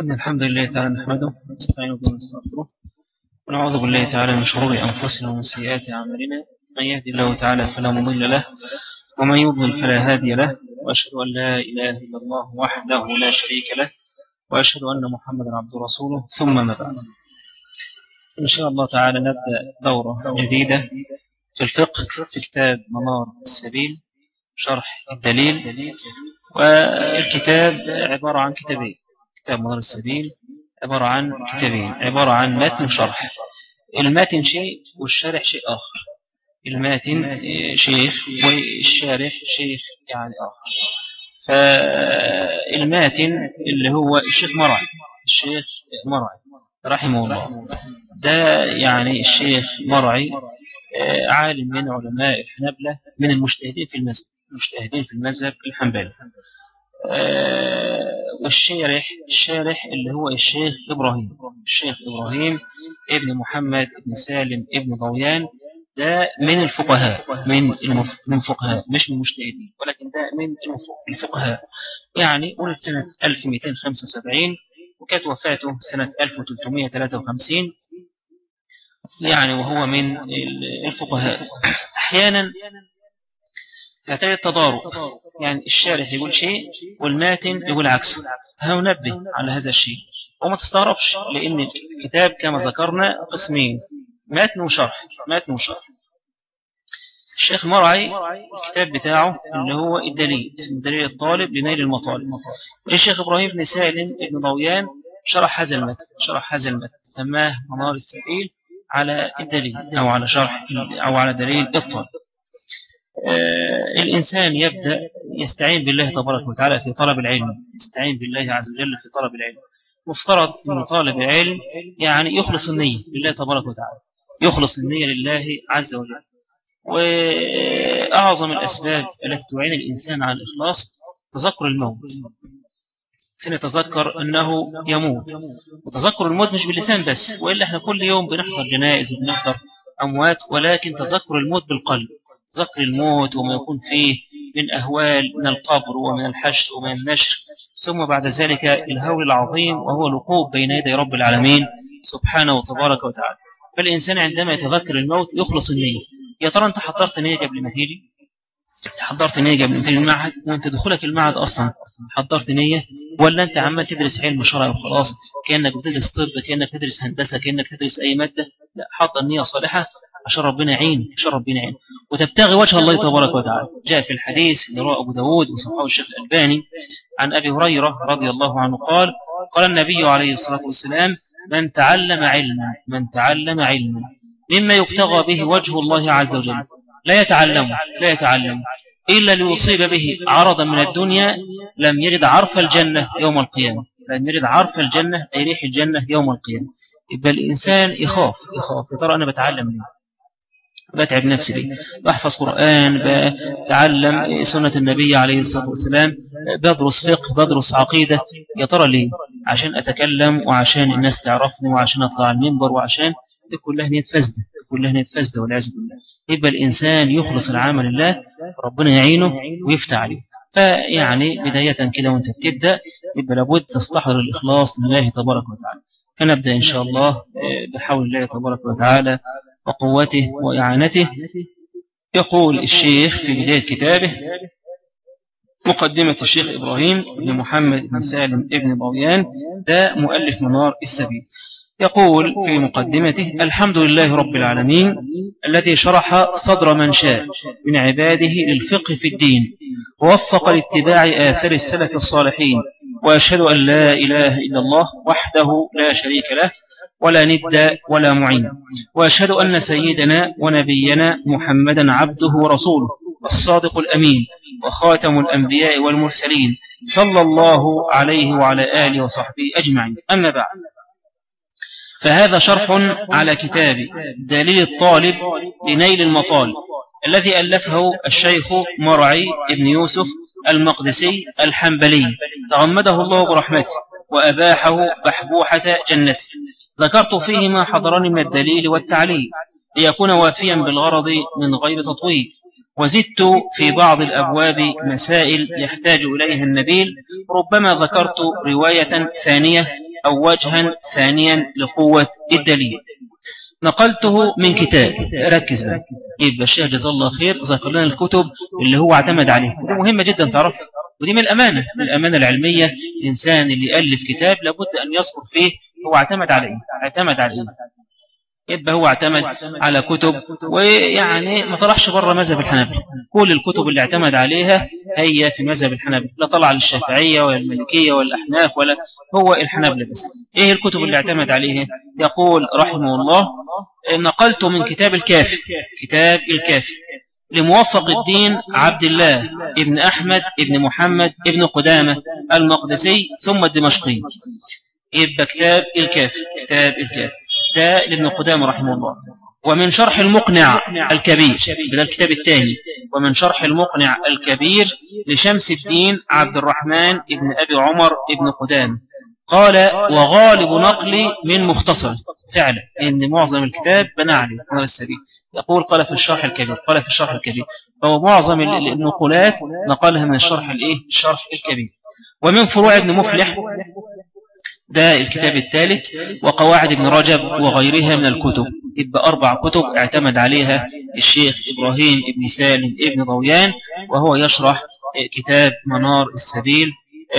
إن الحمد لله تعالى نحمده ونستعين به ونستغفره ونعوذ بالله تعالى من شرور أنفسنا ومن سيئات أعمالنا. من يهدي الله تعالى فلا مضل له ومن يضلل فلا هادي له وأشهد أن لا إله إلا الله وحده لا شريك له وأشهد أن محمدا عبده ورسوله. ثم ما بعد. إن شاء الله تعالى نبدأ دورة جديدة في الفقه في كتاب منار السبيل شرح الدليل والكتاب عبارة عن كتابين. كتاب منار السبيل عبارة عن كتابين عبارة عن متن وشرح. المتن شيء والشارح شيء آخر. الماتن شيخ والشارح شيخ يعني آخر. فالماتن اللي هو الشيخ مرعي الشيخ مرعي رحمه الله. ده يعني الشيخ مرعي عالم من علماء الحنبلة من المجتهدين في المذهب المجتهدين في المذهب الحنبلي. والشارح الشارح اللي هو الشيخ إبراهيم. الشيخ إبراهيم ابن محمد ابن سالم ابن ضويان ده من الفقهاء من من الفقهاء مش من المجتهدين ولكن ده من الفقهاء. يعني ولد سنة 1275 وكانت وفاته سنة 1353 يعني وهو من الفقهاء. أحيانا يعتبر التضارب يعني الشارح يقول شيء والماتن يقول عكسه هنبه على هذا الشيء. وما تستغربش لأن الكتاب كما ذكرنا قسمين. متن وشرح. متن وشرح. الشيخ مرعي الكتاب بتاعه اللي هو الدليل اسمه دليل الطالب لنيل المطالب. الشيخ إبراهيم بن سالم بن ضويان شرح هذا المتن. شرح هذا المتن. سماه منار السبيل على الدليل أو على شرح أو على دليل الطالب. الإنسان يبدأ يستعين بالله تبارك وتعالى في طلب العلم يستعين بالله عز وجل في طلب العلم. مفترض أن طالب العلم يعني يخلص النية لله تبارك وتعالى يخلص النية لله عز وجل. وأعظم الأسباب التي تعين الإنسان على الإخلاص تذكر الموت. سنتذكر أنه يموت. وتذكر الموت مش باللسان بس وإلا إحنا كل يوم بنحضر جنائز وبنحضر أموات ولكن تذكر الموت بالقلب. تذكر الموت وما يكون فيه من أهوال من القبر ومن الحشر ومن النشر. ثم بعد ذلك الهول العظيم وهو الوقوف بين يدي رب العالمين سبحانه وتبارك وتعالى. فالإنسان عندما يتذكر الموت يخلص النية. يا ترى أنت حضرت نية قبل ما تيجي حضرت نية قبل ما تيجي المعهد؟ وأنت دخولك المعهد أصلا حضرت نية؟ ولا أنت عمال تدرس علم شرعي وخلاص؟ كأنك بتدرس طب كأنك تدرس هندسة كأنك تدرس أي مادة؟ لا حضر نية صالحة عشان ربنا يعين عشان ربنا يعين. وتبتغي وجه الله تبارك وتعالى. جاء في الحديث اللي رواه أبو داود وصححه الشيخ الألباني عن أبي هريرة رضي الله عنه قال قال النبي عليه الصلاة والسلام من تعلم علما من تعلم علما مما يبتغى به وجه الله عز وجل لا يتعلم لا يتعلم إلا ليصيب به عرضا من الدنيا لم يجد عرف الجنة يوم القيامة. لم يجد عرف الجنة أي ريح الجنة يوم القيامة. يبقى الإنسان يخاف يخاف. يا ترى أنا بتعلم ليه؟ بتعب نفسي ليه بحفظ قرآن بتعلم سنة النبي عليه الصلاة والسلام بدرس فقه بدرس عقيدة. يا ترى ليه؟ عشان أتكلم وعشان الناس تعرفني وعشان أطلع المنبر وعشان دي كلها نية فاسدة كلها نية فاسدة والعياذ بالله. يبقى الإنسان يخلص العمل لله ربنا يعينه ويفتح عليه. فيعني بداية كده وأنت بتبدأ يبقى لابد تستحضر الإخلاص لله تبارك وتعالى. فنبدأ إن شاء الله بحول الله تبارك وتعالى وقوته وإعانته يقول الشيخ في بداية كتابه مقدمة الشيخ إبراهيم بن محمد بن سالم ابن ضويان ده مؤلف منار السبيل. يقول في مقدمته الحمد لله رب العالمين الذي شرح صدر من شاء من عباده للفقه في الدين ووفق لاتباع آثار السلف الصالحين وأشهد أن لا إله إلا الله وحده لا شريك له ولا ند ولا معين. وأشهد أن سيدنا ونبينا محمدا عبده ورسوله الصادق الأمين وخاتم الأنبياء والمرسلين صلى الله عليه وعلى آله وصحبه أجمعين. أما بعد فهذا شرح على كتاب دليل الطالب لنيل المطالب الذي ألفه الشيخ مرعي ابن يوسف المقدسي الحنبلي تغمده الله برحمته وأباحه بحبوحة جنته. ذكرت فيه ما حضرني من الدليل والتعليل ليكون وافيا بالغرض من غير تطويل وزدت في بعض الأبواب مسائل يحتاج إليها النبيل ربما ذكرت رواية ثانية أو وجها ثانيا لقوة الدليل. نقلته من كتاب. ركز. بقى يبقى الشيخ جزاه الله خير ذكر لنا الكتب اللي هو اعتمد عليها. ودي مهمة جدا تعرف؟ ودي من الأمانة. من الأمانة العلمية الإنسان اللي يألف كتاب لابد أن يذكر فيه هو اعتمد على إيه؟ اعتمد على إيه؟ يبقى هو اعتمد على كتب ويعني ما طلعش بره مذهب الحنابلة. كل الكتب اللي اعتمد عليها هي في مذهب الحنابلة. لا طلع للشافعية ولا المالكية ولا الأحناف ولا هو الحنابلة بس. إيه الكتب اللي اعتمد عليها؟ يقول رحمه الله نقلت من كتاب الكافي كتاب الكافي لموفق الدين عبد الله ابن أحمد ابن محمد ابن قدامة المقدسي ثم الدمشقي. يبقى كتاب الكافي كتاب الكافي ده لابن قدامة رحمه الله. ومن شرح المقنع الكبير بدل الكتاب الثاني. ومن شرح المقنع الكبير لشمس الدين عبد الرحمن ابن أبي عمر ابن قدام قال وغالب نقلي من مختصر. فعلا إن معظم الكتاب بنى عليه هذا السبيل. يقول قال في الشرح الكبير قال في الشرح الكبير. فهو معظم النقولات نقلها من الشرح الإيه؟ الشرح الكبير. ومن فروع ابن مفلح ده الكتاب الثالث وقواعد ابن رجب وغيرها من الكتب. يبقى أربع كتب اعتمد عليها الشيخ إبراهيم ابن سالم ابن ضويان وهو يشرح كتاب منار السبيل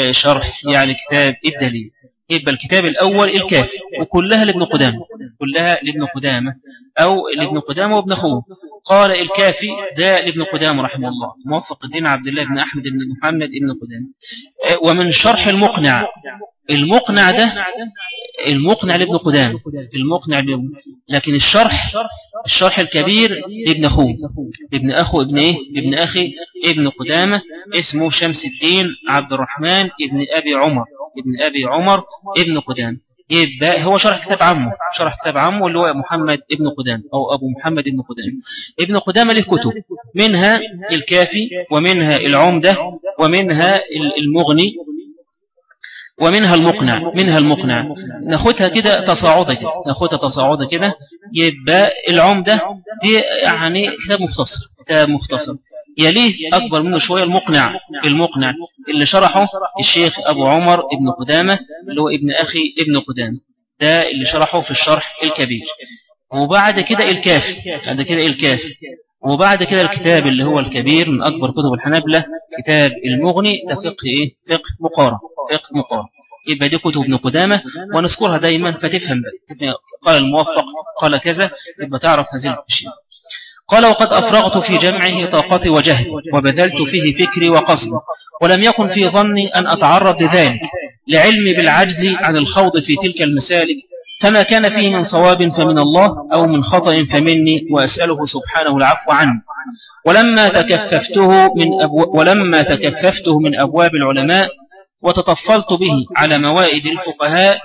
شرح يعني كتاب الدليل. يبقى الكتاب الأول الكافي وكلها لابن قدامة كلها لابن قدامة أو لابن قدامة وابن أخوه. قال الكافي ده لابن قدامة رحمه الله موفق الدين عبد الله بن أحمد بن محمد بن قدامة. ومن شرح المقنع المقنع ده المقنع لابن قدام. المقنع لابن لكن الشرح الشرح الكبير لابن أخوه. ابن أخو ابن إيه؟ ابن أخي ابن قدامة اسمه شمس الدين عبد الرحمن ابن أبي عمر. ابن أبي عمر ابن قدام. يبقى هو شرح كتاب عمه شرح كتاب عمه اللي هو محمد ابن قدام أو أبو محمد ابن قدام. ابن قدام له كتب منها الكافي ومنها العمدة ومنها المغني ومنها المقنع منها المقنع. ناخدها كده تصاعدا كده ناخدها تصاعدا كده يبقى العمدة دي يعني كتاب مختصر كتاب مختصر. يليه أكبر منه شوية المقنع المقنع اللي شرحه الشيخ أبو عمر ابن قدامة اللي هو ابن أخي ابن قدامة. ده اللي شرحه في الشرح الكبير. وبعد كده الكافي بعد كده الكافي وبعد كده الكتاب اللي هو الكبير من أكبر كتب الحنابلة كتاب المغني تفقه إيه؟ فقه مقارن فقه مقارن. يبقى دي كتب ابن قدامة ونذكرها دايما فتفهم قال الموفق قال كذا يبقى تعرف هذه الأشياء. قال وقد أفرغت في جمعه طاقتي وجهدي وبذلت فيه فكري وقصدي ولم يكن في ظني أن أتعرض لذلك لعلمي بالعجز عن الخوض في تلك المسالك فما كان فيه من صواب فمن الله أو من خطأ فمني وأسأله سبحانه العفو عنه. ولما تكففته من أبو ولما تكففته من أبواب العلماء وتطفلت به على موائد الفقهاء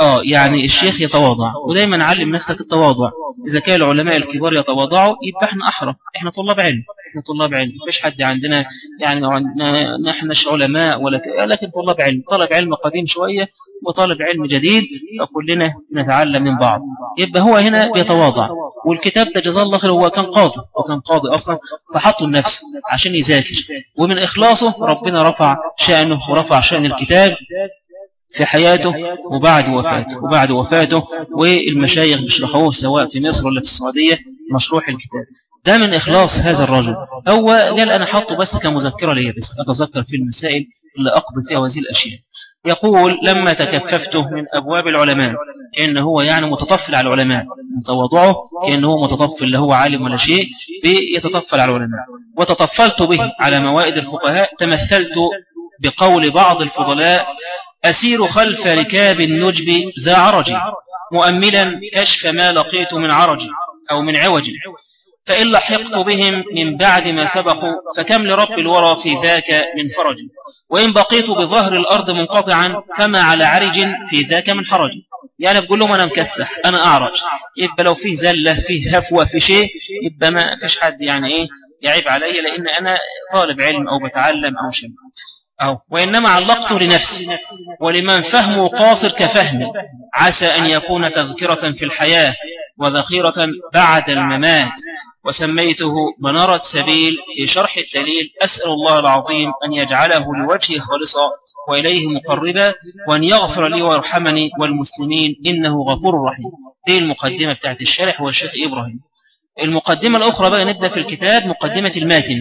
آه يعني الشيخ يتواضع. ودايما علم نفسك التواضع. إذا كان العلماء الكبار يتواضعوا يبقى إحنا أحرى. إحنا طلاب علم. إحنا طلاب علم مفيش حد عندنا يعني نحن مش علماء ولا لكن طلاب علم طلب علم قديم شوية وطالب علم جديد فكلنا نتعلم من بعض. يبقى هو هنا بيتواضع. والكتاب ده جزاه الله خير هو كان قاضي وكان قاضي أصلا فحطه لنفسه عشان يذاكر. ومن إخلاصه ربنا رفع شأنه ورفع شأن الكتاب في حياته وبعد وفاته وبعد وفاته والمشايخ بيشرحوه سواء في مصر ولا في السعودية مشروح الكتاب. ده من إخلاص هذا الرجل. هو قال أنا حطه بس كمذكرة لي بس أتذكر في المسائل اللي أقضي فيها هذه الأشياء. يقول لما تكففته من أبواب العلماء كأنه هو يعني متطفل على العلماء. من تواضعه كأنه هو متطفل لا هو عالم ولا شيء بيتطفل على العلماء. وتطفلت به على موائد الفقهاء. تمثلت بقول بعض الفضلاء أسير خلف ركاب النجب ذا عرج مؤملا كشف ما لقيت من عرج أو من عوج. فإن لحقت بهم من بعد ما سبقوا فكم لرب الورى في ذاك من فرج وإن بقيت بظهر الأرض منقطعا فما على عرج في ذاك من حرج. يعني بقول لهم أنا مكسح أنا أعرج. يبقى لو فيه زلة فيه هفوة في شيء يبقى ما فيش حد يعني إيه يعيب علي لأن أنا طالب علم أو بتعلم أو شيء. أو وإنما علقته لنفسي ولمن فهمه قاصر كفهمي. عسى أن يكون تذكرة في الحياة. وذخيرة بعد الممات. وسميته منارة سبيل في شرح الدليل. أسأل الله العظيم أن يجعله لوجهه خالصا وإليه مقربا وأن يغفر لي ويرحمني والمسلمين. إنه غفور رحيم. دي المقدمة بتاعت الشارح والشيخ إبراهيم. المقدمة الأخرى بقى نبدأ في الكتاب مقدمة الماتن.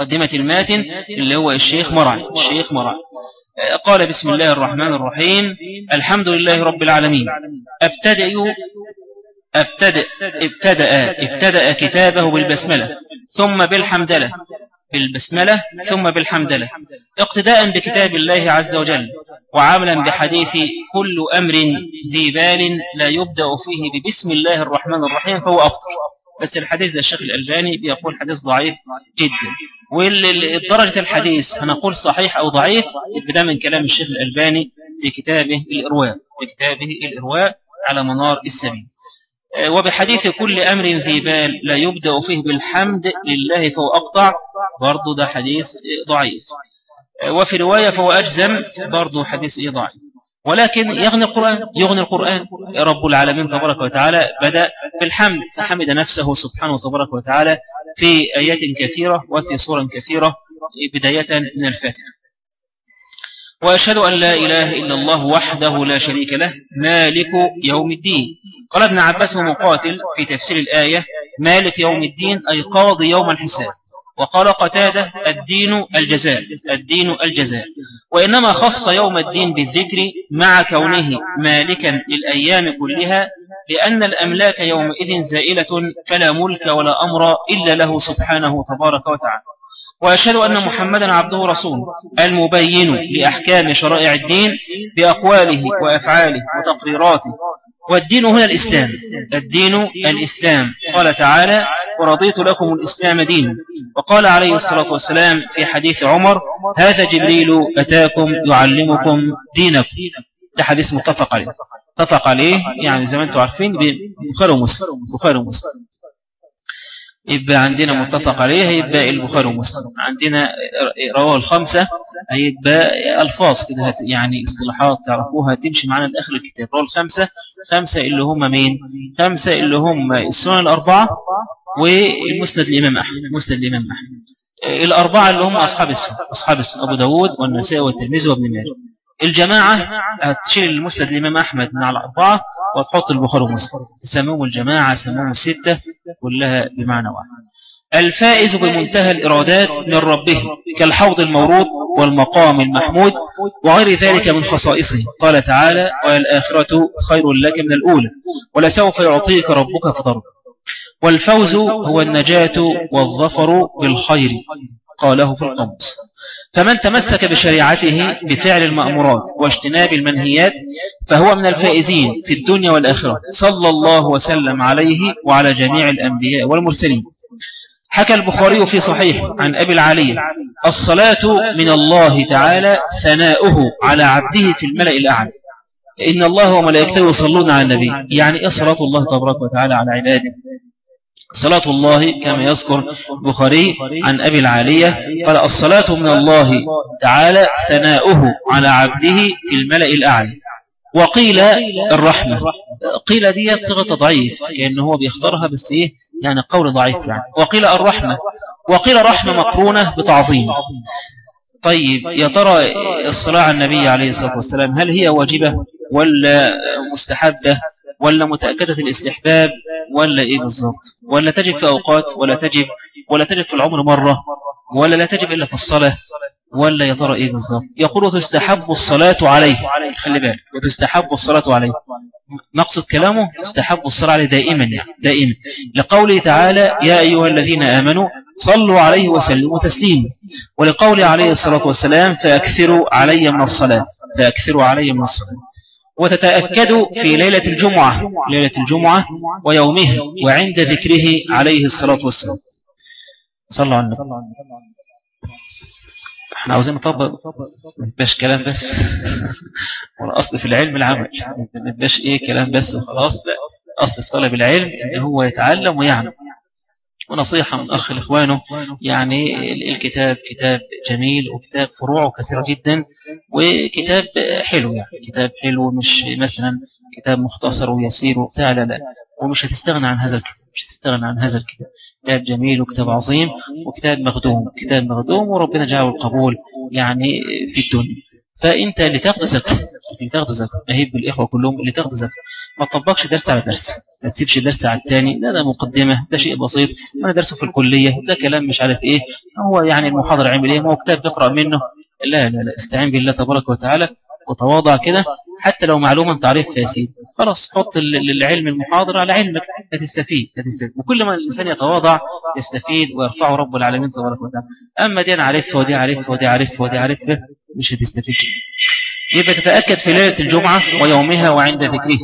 مقدمة الماتن اللي هو الشيخ مرعي. الشيخ مرعي. قال بسم الله الرحمن الرحيم. الحمد لله رب العالمين. أبتدأ أبتدأ ابتدأ ابتدأ كتابه بالبسملة ثم بالحمدلة بالبسملة ثم بالحمدلة اقتداء بكتاب الله عز وجل وعملا بحديث كل أمر ذي بال لا يبدأ فيه ببسم الله الرحمن الرحيم فهو أبطر. بس الحديث ده الشيخ الألباني بيقول حديث ضعيف جدا. والدرجة الحديث هنقول صحيح أو ضعيف بدأ من كلام الشيخ الألباني في كتابه الإرواء في كتابه الإرواء على منار السبيل. وبحديث كل أمر ذي بال لا يبدأ فيه بالحمد لله فهو أقطع برضو ده حديث ضعيف. وفي رواية فهو أجزم برضو حديث ضعيف. ولكن يغني القرآن يغني القرآن. رب العالمين تبارك وتعالى بدأ بالحمد فحمد نفسه سبحانه تبارك وتعالى في آيات كثيرة وفي صور كثيرة بداية من الفاتحة. وأشهد أن لا إله إلا الله وحده لا شريك له مالك يوم الدين. قال ابن عباس ومقاتل في تفسير الآية مالك يوم الدين أي قاضي يوم الحساب. وقال قتادة الدين الجزاء الدين الجزاء. وإنما خص يوم الدين بالذكر مع كونه مالكا للأيام كلها لأن الأملاك يومئذ زائلة فلا ملك ولا أمر إلا له سبحانه تبارك وتعالى. وأشهد أن محمدا عبده رسوله المبين لأحكام شرائع الدين بأقواله وأفعاله وتقريراته. والدين هنا الإسلام. الدين الإسلام. قال تعالى ورضيت لكم الإسلام دين وقال عليه الصلاة والسلام في حديث عمر هذا جبريل أتاكم يعلمكم دينكم. ده حديث متفق عليه. اتفق عليه؟ يعني زي ما أنتم عارفين بخاري ومسلم. بخاري ومسلم. يبقى عندنا متفق عليه هيبقى البخاري ومسلم. عندنا رواه الخمسة هيبقى ألفاظ كده يعني اصطلاحات تعرفوها تمشي معنا لآخر الكتاب. رواه الخمسة خمسة اللي هم مين؟ خمسة اللي هم السنن الأربعة والمسند الإمام أحمد مسند الإمام أحمد. الأربعة اللي هم أصحاب السنة أصحاب السنة أبو داود والنساء والترمذي وابن ماجه. الجماعة هتشيل المسند الإمام أحمد من على أربعة وتحط البخاري ومسلم. تسموهم الجماعة سموهم الستة كلها بمعنى واحد. الفائز بمنتهى الإرادات من ربه كالحوض المورود والمقام المحمود وغير ذلك من خصائصه. قال تعالى والآخرة خير لك من الأولى ولسوف يعطيك ربك فضرب والفوز هو النجاة والظفر بالخير. قاله في القمص فمن تمسك بشريعته بفعل المأمورات واجتناب المنهيات فهو من الفائزين في الدنيا والآخرة. صلى الله وسلم عليه وعلى جميع الأنبياء والمرسلين. حكى البخاري في صحيح عن أبي العالية الصلاة من الله تعالى ثناؤه على عبده في الملأ الأعلى. إن الله وملائكته يصلون على النبي يعني إيه صلاة الله تبارك وتعالى على عباده؟ صلاة الله كما يذكر البخاري عن أبي العالية قال الصلاة من الله تعالى ثناؤه على عبده في الملأ الأعلى. وقيل الرحمة. قيل دي صيغة تضعيف كأنه هو بيختارها بس إيه يعني قول ضعيف يعني. وقيل الرحمة. وقيل رحمة مقرونة بتعظيم. طيب يا ترى الصلاة على النبي عليه الصلاة والسلام هل هي واجبة ولا مستحبة؟ ولا متأكدة الاستحباب ولا إيه بالضبط؟ ولا تجب في أوقات ولا تجب ولا تجب في العمر مرة ولا لا تجب إلا في الصلاة ولا يا ترى إيه بالضبط؟ يقول تستحب الصلاة عليه. خلي بالك. وتستحب الصلاة عليه. مقصد كلامه تستحب الصلاة عليه دائما يعني دائما. لقوله تعالى يا أيها الذين آمنوا صلوا عليه وسلموا تسليما. ولقوله عليه الصلاة والسلام فأكثروا علي من الصلاة. فأكثروا علي من الصلاة. وتتأكد في ليلة الجمعة ليلة الجمعة ويومه وعند ذكره عليه الصلاة والسلام. صلى وسلم. إحنا عاوزين نطبق مش كلام بس. والأصل في العلم العمل. مش إيه كلام بس وخلاص. لا أصل في طلب العلم إن هو يتعلم ويعمل. ونصيحة من أخ لإخوانه يعني الكتاب كتاب جميل وكتاب فروعه كثيرة جدا وكتاب حلو يعني كتاب حلو مش مثلا كتاب مختصر ويسير وبتاع لا لا ومش هتستغنى عن هذا الكتاب مش هتستغنى عن هذا الكتاب. كتاب جميل وكتاب عظيم وكتاب مخدوم كتاب مخدوم وربنا جعله القبول يعني في الدنيا. فانت اللي تاخد زكاة اللي تاخد زكاة أهيب بالإخوة كلهم اللي تاخد زكاة. ما تطبقش درس على درس. ما تسيبش درس على الثاني لا ده مقدمة ده شيء بسيط. أنا درسه في الكلية ده كلام مش عارف إيه. هو يعني المحاضر عمل إيه؟ ما هو كتاب بيقرا منه. لا لا لا استعين بالله تبارك وتعالى وتواضع كده. حتى لو معلومة انت عارفها يا سيدي خلاص حط العلم المحاضر على علمك. هتستفيد هتستفيد وكل ما الإنسان يتواضع يستفيد ويرفعه رب العالمين تبارك وتعالى. أما دي أنا عارفها ودي عارفها ودي عارفها ودي عارفها مش هتستفيد. يبقى تتأكد في ليلة الجمعة ويومها وعند ذكره.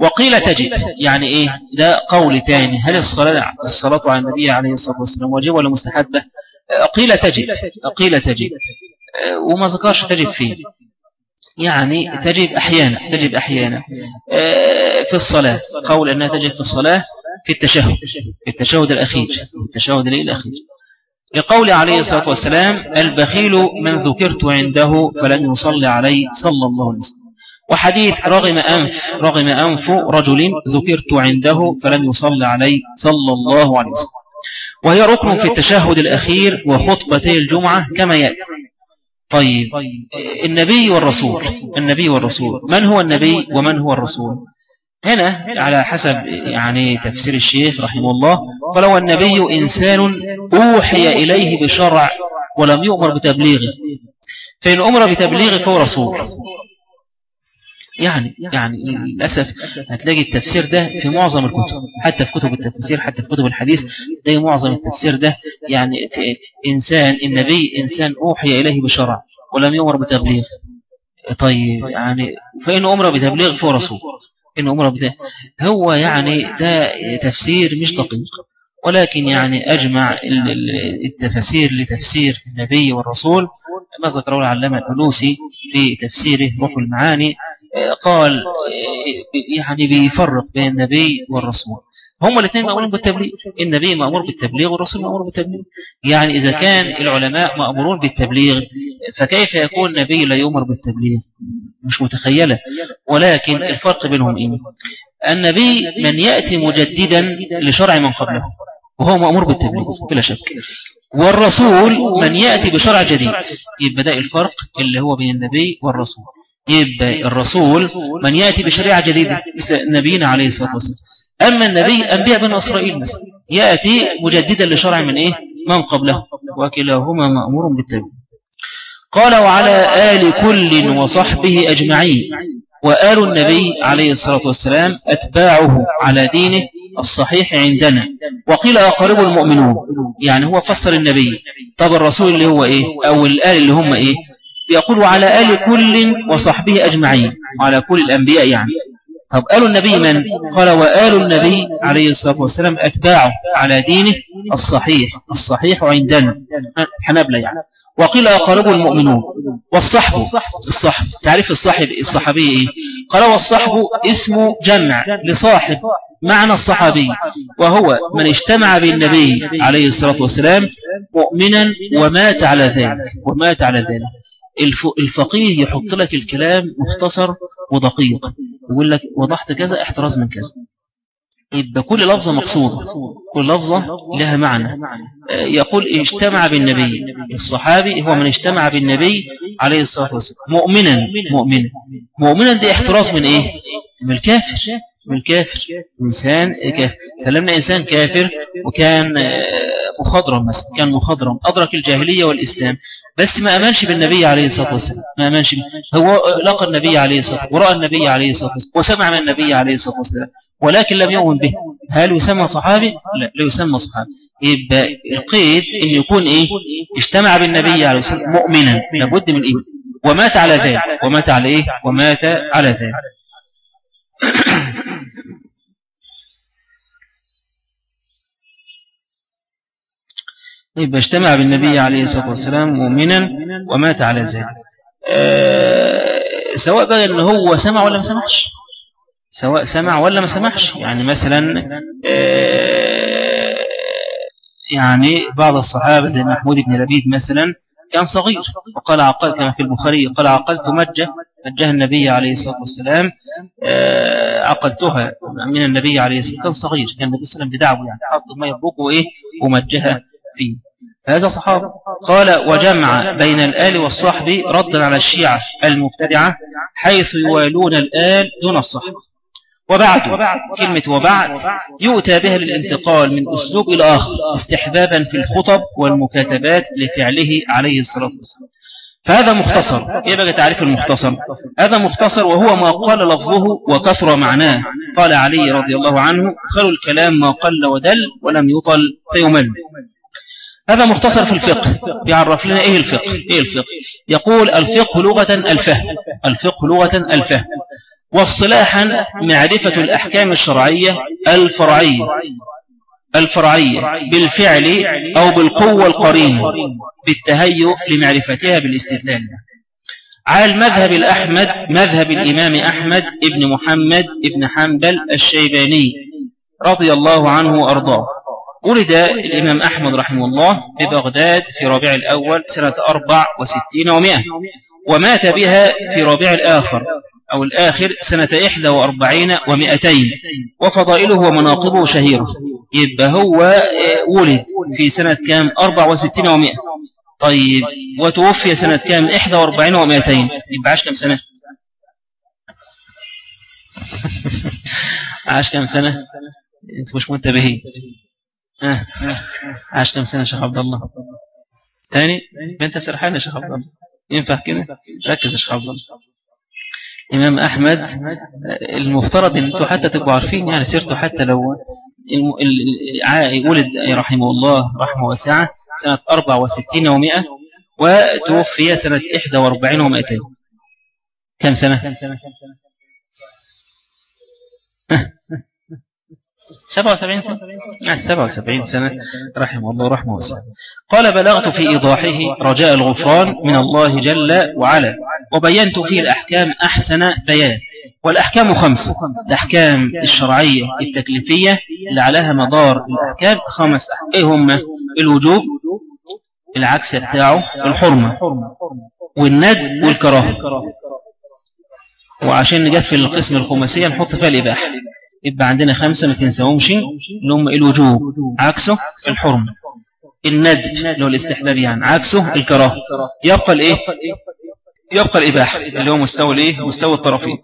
وقيل تجب. يعني إيه؟ ده قول تاني. هل الصلاة, الصلاة على النبي عليه الصلاة والسلام واجب ولا مستحبة؟ قيل تجب. قيل تجب. وما ذكرش تجب فيه. يعني تجب أحيانا تجب أحيانا. آه، في الصلاة. قول أنها تجب في الصلاة في التشهد. في التشهد. الأخير. في التشهد الأخير. لقول عليه الصلاة والسلام البخيل من ذكرت عنده فلم يصلي عليه صلى الله عليه وسلم. وحديث رغم أنف رغم أنف رجل ذكرت عنده فلم يصلي عليه صلى الله عليه وسلم. وهي ركن في التشهد الأخير وخطبتي الجمعة كما يأتي. طيب النبي والرسول النبي والرسول من هو النبي ومن هو الرسول؟ هنا على حسب يعني تفسير الشيخ رحمه الله قال والنبي إنسان أوحي إليه بشرع ولم يؤمر بتبليغه فإن أمر بتبليغه فهو رسول. يعني يعني للأسف هتلاقي التفسير ده في معظم الكتب حتى في كتب التفسير حتى في كتب الحديث تلاقي معظم التفسير ده يعني في إنسان النبي إنسان أوحي إليه بشرع ولم يؤمر بتبليغ. طيب يعني فإن أمر بتبليغ فهو رسول. إن أمر بتبليغ هو يعني ده تفسير مش دقيق. ولكن يعني أجمع التفسير لتفسير النبي والرسول ما ذكره العلامة الألوسي في تفسيره روح المعاني. قال يعني بيفرق بين النبي والرسول. هم الاثنين مأمورين بالتبليغ. النبي مأمور بالتبليغ والرسول مأمور بالتبليغ. يعني إذا كان العلماء مأمورون بالتبليغ فكيف يكون النبي لا يؤمر بالتبليغ؟ مش متخيلة. ولكن الفرق بينهم إيه؟ النبي من يأتي مجددا لشرع من قبله وهو مأمور بالتبليغ بلا شك. والرسول من يأتي بشرع جديد. يبقى ده الفرق اللي هو بين النبي والرسول. يبقى الرسول من يأتي بشريعة جديدة مثل نبينا عليه الصلاة والسلام. أما النبي أنبياء بن إسرائيل مثلا يأتي مجددا لشرع من إيه؟ من قبله وكلاهما مأمور بالتبليغ قال وعلى آل كل وصحبه أجمعين. وآل النبي عليه الصلاة والسلام أتباعه على دينه الصحيح عندنا. وقيل أقارب المؤمنون. يعني هو فسر النبي. طب الرسول اللي هو إيه؟ أو الآل اللي هم إيه؟ يقول على آل كل وصحبه أجمعين وعلى كل الأنبياء يعني طب آل النبي من؟ قال وآل النبي عليه الصلاة والسلام أتباعه على دينه الصحيح الصحيح عندنا الحنابلة يعني وقيل أقارب المؤمنون والصحب الصحب تعريف الصحب الصحابي إيه؟ قال والصحب اسم جمع لصاحب معنى الصحابي وهو من اجتمع بالنبي عليه الصلاة والسلام مؤمنا ومات على ذلك ومات على ذلك الفقيه يحط لك الكلام مختصر ودقيق يقول لك وضحت كذا احتراز من كذا. يبقى كل لفظة مقصودة كل لفظة لها معنى. يقول اجتمع بالنبي. الصحابي هو من اجتمع بالنبي عليه الصلاة والسلام. مؤمنا مؤمنا مؤمنا دي احتراز من إيه؟ من الكافر. من الكافر. إنسان كافر. سلمنا إنسان كافر وكان آه، مخضرم مثلا كان مخضرم. أدرك الجاهلية والإسلام. بس ما أمنش بالنبي عليه الصلاة والسلام. ما أمنش هو لقى النبي عليه الصلاة والسلام ورأى النبي عليه الصلاة والسلام وسمع من النبي عليه الصلاة والسلام ولكن لم يؤمن به. هل يسمى صحابي؟ لا لا يسمى صحابي. يبقى القيد أن يكون إيه؟ اجتمع بالنبي عليه الصلاة والسلام مؤمنا. لابد من إيه ومات على ذلك. ومات على إيه؟ ومات على ذلك. يبقى اجتمع بالنبي عليه الصلاة والسلام مؤمنا ومات على ذلك. أه سواء بقى ان هو سمع ولا ما سمعش. سواء سمع ولا ما سمعش. يعني مثلا أه يعني بعض الصحابة زي محمود بن لبيد مثلا كان صغير وقال عقل كما في البخاري قال عقلت مجة مجه النبي عليه الصلاة والسلام. آه، عقلتها من النبي عليه الصلاة والسلام كان صغير كان النبي صلى الله عليه وسلم بدعوة يعني حط ما يبقه إيه ومجها فيه. هذا صحابة. قال وجمع بين الآل والصحب ردا على الشيعة المبتدعة حيث يوالون الآل دون الصحب. وبعد كلمة وبعد يؤتى بها للانتقال من أسلوب إلى آخر استحبابا في الخطب والمكاتبات لفعله عليه الصلاة والسلام. فهذا مختصر. إيه بقى تعريف المختصر. هذا مختصر وهو ما قال لفظه وكثر معناه. قال علي رضي الله عنه خير الكلام ما قل ودل ولم يطل فيمل. هذا مختصر في الفقه. يعرف لنا إيه الفقه؟ إيه الفقه؟ يقول الفقه لغة الفهم الفقه لغة الفهم واصطلاحا معرفة الأحكام الشرعية الفرعية. الفرعية. بالفعل أو بالقوة القرينة. بالتهيؤ لمعرفتها بالاستدلال. على المذهب الأحمد مذهب الإمام أحمد ابن محمد ابن حنبل الشيباني رضي الله عنه وأرضاه. ولد الإمام أحمد رحمه الله ببغداد في ربيع الأول سنة أربع وستين ومائة ومات بها في ربيع الآخر أو الآخر سنة إحدى وأربعين ومائتين وفضائله ومناقبه شهيرة. يبقى هو ولد في سنة كام؟ أربع وستين ومائة طيب وتوفي سنة كام؟ إحدى وأربعين ومائتين يبقى عاش كم سنة؟ عاش كم سنة؟ انت مش منتبهين. آه. عاش كم سنة شيخ عبد الله. تاني؟ بنت سرحان يا شيخ عبد الله؟ ينفع كده؟ ركز يا شيخ عبد الله. إمام أحمد المفترض أن أنتم حتى تبقوا عارفين يعني سيرته حتى لو ولد رحمه الله رحمة واسعة سنة 64 و100 وتوفي سنة 41 و200 كم سنة؟ 77 سنة؟ 77 سنة. رحمه الله رحمه واسعة قال بلغت في إيضاحه رجاء الغفران من الله جل وعلا وبينت فيه الأحكام أحسن بيان والأحكام خمسة الأحكام الشرعية التكليفية اللي عليها مدار الأحكام خمس أحكام. إيه هم الوجوب العكس بتاعه الحرمة والند والكراهة. وعشان نقفل القسم الخماسية نحط فيها الإباحة. يبقى عندنا خمسة ما تنساهمش. اللي هم الوجوب عكسه الحرمة الندب اللي هو الاستحباب يعني. عكسه الكراهة. يبقى الإيه؟ يبقى الإباحة. اللي هو مستوى الإيه؟ مستوى الطرفين.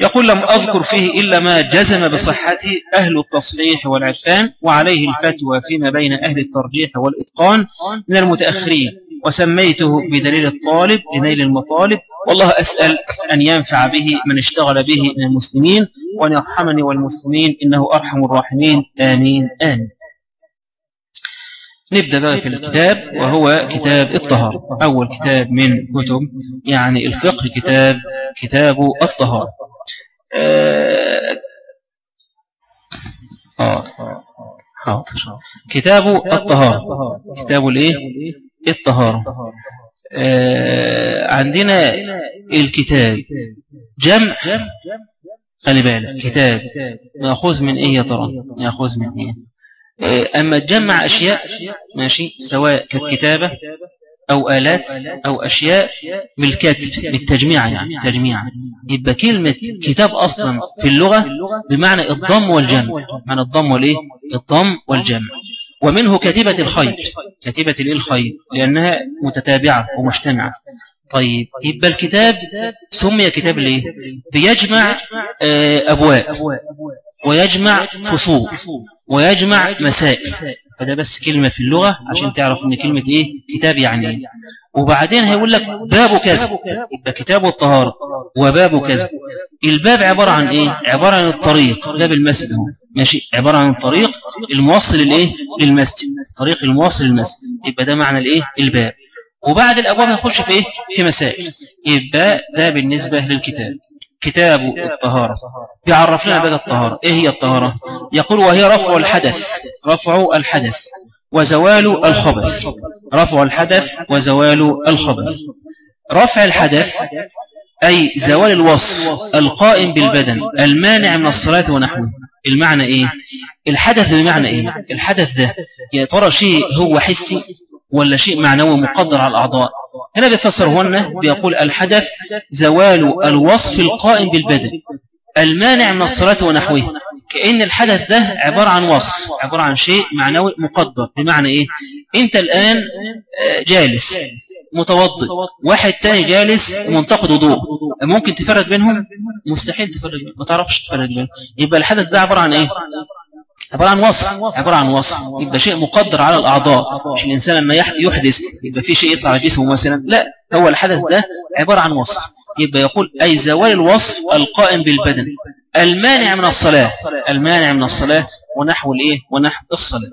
يقول لم أذكر فيه إلا ما جزم بصحته أهل التصحيح والعرفان وعليه الفتوى فيما بين أهل الترجيح والإتقان من المتأخرين. وسميته بدليل الطالب لنيل المطالب والله أسأل أن ينفع به من اشتغل به من المسلمين وأن يرحمني والمسلمين إنه أرحم الراحمين. آمين آمين. نبدأ بقى في الكتاب وهو كتاب الطهارة. أول كتاب من كتب يعني الفقه كتاب كتاب الطهارة. آه, آه حاضر كتاب الطهارة. كتاب الإيه؟ الطهارة. آه عندنا الكتاب. جمع. خلي بالك كتاب. مأخوذ من إيه يا ترى؟ مأخوذ من إيه؟ آه، أما تجمع أشياء ماشي سواء كانت كتابة أو آلات أو أشياء بالكتب بالتجميع يعني تجميع. يبقى كلمة كتاب أصلا في اللغة بمعنى الضم والجمع. معنى الضم والإيه؟ الضم والجمع. ومنه كتيبة الخير كتيبة الخير لأنها متتابعة ومجتمعة. طيب يبقى الكتاب سمي كتاب ليه؟ بيجمع آه، أبواب ويجمع فصول ويجمع مسائل. فده بس كلمة في اللغة عشان تعرف إن كلمة إيه؟ كتاب يعني إيه؟ وبعدين هيقول لك باب كذا. يبقى كتاب الطهارة وباب كذا. الباب عبارة عن إيه؟ عبارة عن الطريق. باب المسجد ماشي؟ عبارة عن الطريق الموصل الايه للمسجد. الطريق الموصل للمسجد. يبقى ده معنى الإيه؟ الباب. وبعد الأبواب هيخش في إيه؟ في مسائل. يبقى ده بالنسبة للكتاب. كتاب الطهارة. بيعرف لنا بقى الطهارة. إيه هي الطهارة؟ يقول وهي رفع الحدث. رفع الحدث. وزوال الخبث. رفع الحدث وزوال الخبث. رفع الحدث أي زوال الوصف القائم بالبدن المانع من الصلاة ونحوه. المعنى إيه؟ الحدث بمعنى إيه؟ الحدث ده. يا ترى شيء هو حسي ولا شيء معنوي مقدر على الأعضاء؟ هنا بيفسر هنا بيقول الحدث زوال الوصف القائم بالبدن. المانع من الصلاة ونحوه. كأن الحدث ده عبارة عن وصف عبارة عن شيء معنوي مقدر بمعنى إيه؟ أنت الآن آه، جالس متوضئ واحد تاني جالس منتقد وضوء. ممكن تفرق بينهم؟ مستحيل تفرق بينهم. ما تعرفش تفرق بينهم. يبقى الحدث ده عبارة عن إيه؟ عبارة عن وصف عبارة عن وصف. يبقى شيء مقدر على الأعضاء. مش الإنسان لما يحدث يبقى في شيء يطلع على جسمه مثلا. لا هو الحدث ده عبارة عن وصف. يبقى يقول أي زوال الوصف القائم بالبدن. المانع من الصلاة. المانع من الصلاة ونحو الإيه؟ ونحو الصلاة.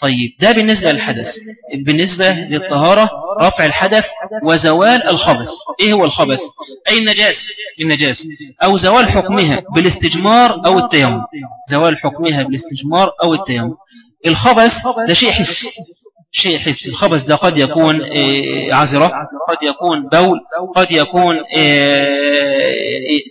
طيب ده بالنسبة للحدث. بالنسبة للطهارة رفع الحدث وزوال الخبث. إيه هو الخبث؟ أي النجاسة النجاسة أو زوال حكمها بالاستجمار أو التيمم. زوال حكمها بالاستجمار أو التيمم. الخبث ده شيء حسي شيء حسي الخبث ده قد يكون آه، عذرة قد يكون بول قد يكون آه،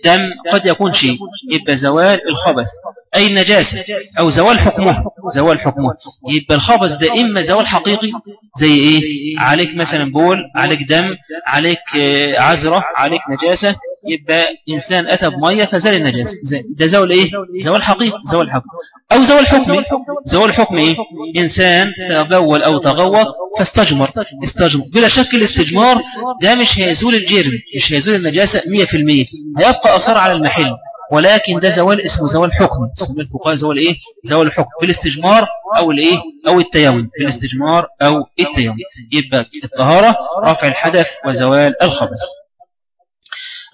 دم قد يكون شيء. يبقى زوال الخبث أي النجاسة أو زوال حكمه. زوال حكمه. يبقى الخبث ده إما زوال حقيقي زي إيه؟ عليك مثلا بول عليك دم عليك آه، عذرة عليك نجاسة. يبقى إنسان أتى بمية فزال النجاسة. ده زوال إيه؟ زوال حقيقي زوال حكم. أو زوال حكمي زوال حكمي إيه؟ إنسان تبول أو تغوط فاستجمر. استجمر. بلا شك الاستجمار ده مش هيزول الجرم مش هيزول النجاسة 100% هيبقى أثر على المحل. ولكن ده زوال اسمه زوال حكم. اسمه الفقهاء زوال إيه؟ زوال الحكم بالاستجمار أو الإيه؟ أو التيمم. بالاستجمار أو التيمم. يبقى الطهارة رفع الحدث وزوال الخبث.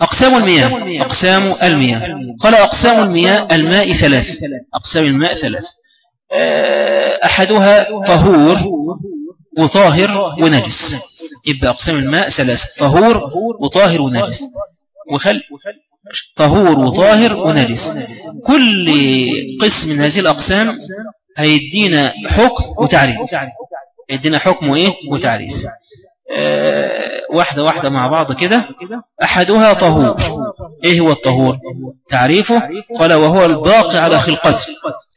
أقسام المياه. أقسام المياه. قال أقسام المياه الماء ثلاث. أقسام الماء ثلاث. آه، أحدها طهور وطاهر ونجس. يبقى أقسام الماء ثلاثة طهور وطاهر ونجس. وخل طهور وطاهر ونجس كل قسم من هذه الأقسام هيدينا حكم وتعريف. يدينا حكم وإيه؟ وتعريف. واحدة واحدة مع بعض كده. أحدها طهور. إيه هو الطهور؟ تعريفه؟ قال وهو الباقي على خلقته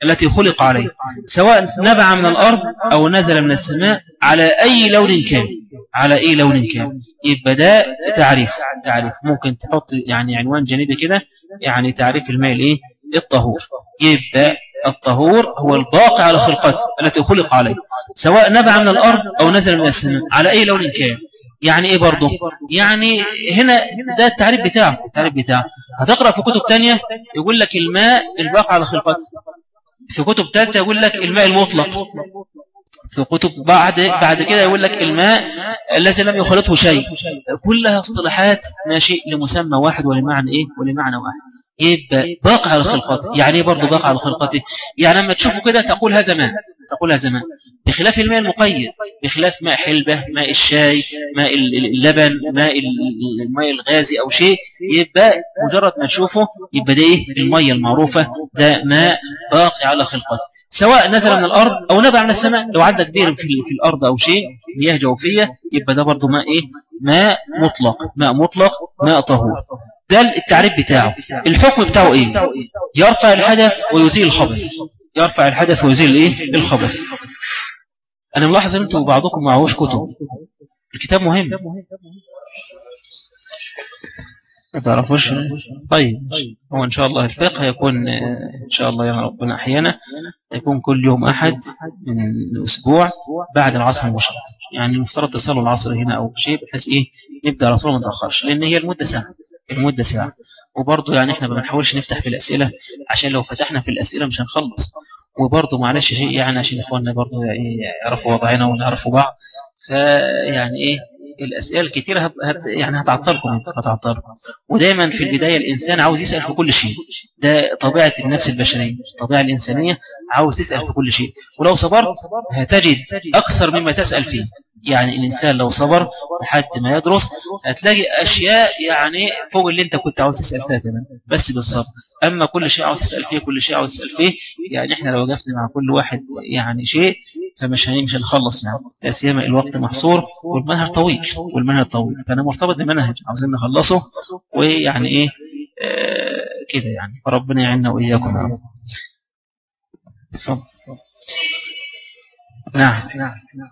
التي خلق عليه سواء نبع من الأرض أو نزل من السماء على أي لون كان. على أي لون كان. يبقى ده تعريف. تعريف. ممكن تحط يعني عنوان جانبي كده يعني تعريف الماء الإيه الطهور يبقى الطهور هو الباقي على خلقته التي خلق عليه سواء نبع من الأرض أو نزل من السماء على أي لون كان. يعني إيه برضه؟ يعني هنا ده التعريف بتاعه التعريف بتاعه. هتقرأ في كتب تانية يقول لك الماء الباقي على خلقته. في كتب ثالثة يقول لك الماء المطلق. في كتب بعد بعد كده يقول لك الماء الذي لم يخلطه شيء. كلها اصطلاحات ماشي لمسمى واحد ولمعنى إيه؟ ولمعنى واحد. يبقى باقي على خلقته يعني إيه برضه باقي على خلقته يعني لما تشوفه كده تقول هذا ماء تقول هذا ماء بخلاف الماء المقيد بخلاف ماء حلبة ماء الشاي ماء اللبن ماء الماء الغازي أو شيء يبقى مجرد ما تشوفه يبقى ده إيه؟ المية المعروفة. ده ماء باقي على خلقته سواء نزل من الأرض أو نبع من السماء لو عدى كبير في, في الأرض أو شيء مياه جوفية يبقى ده برضه ماء إيه؟ ماء مطلق. ماء مطلق ماء طهور. ده التعريف بتاعه. الحكم بتاعه إيه؟ يرفع الحدث ويزيل الخبث. يرفع الحدث ويزيل إيه؟ الخبث. أنا ملاحظ إن أنتوا بعضكم معهوش كتب. الكتاب مهم. ما تعرفوش؟ طيب هو إن شاء الله الفقه يكون إن شاء الله يا ربنا أحيانا يكون كل يوم أحد من أسبوع بعد العصر المباشره يعني المفترض تصلوا العصر هنا أو شيء بحيث إيه نبدأ على طول ما نتاخرش لأن هي المدة ساعة المدة ساعة. وبرضه يعني إحنا ما بنحاولش نفتح في الأسئلة عشان لو فتحنا في الأسئلة مش هنخلص. وبرضه معلش شيء يعني عشان إخواننا برضه يعرفوا وضعنا ونعرفوا بعض. فيعني إيه الأسئلة الكثيرة هت يعني هتعطلكم هتعطلكم. ودايما في البداية الإنسان عاوز يسأل في كل شيء. ده طبيعة النفس البشرية الطبيعة الإنسانية عاوز تسأل في كل شيء. ولو صبرت هتجد أكثر مما تسأل فيه. يعني الإنسان لو صبر لحد ما يدرس هتلاقي أشياء يعني فوق اللي أنت كنت عاوز تسأل فيها تمام. بس بالصبر أما كل شيء عاوز تسأل فيه كل شيء عاوز تسأل فيه يعني إحنا لو وقفنا مع كل واحد يعني شيء فمش مش هنخلص يعني لا سيما الوقت محصور والمنهج طويل والمنهج طويل. فأنا مرتبط بمنهج عاوزين نخلصه ويعني إيه آه كده يعني. فربنا يعيننا وإياكم يا رب. نعم. نعم إذا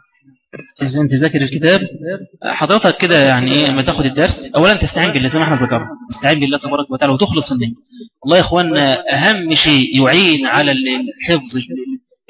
أنت ذاكر الكتاب. حضرتك كده يعني إيه لما تاخد الدرس أولا تستعين بالله زي ما إحنا ذكرنا. تستعين بالله تبارك وتعالى وتخلص النية والله يا إخواننا أهم شيء يعين على الحفظ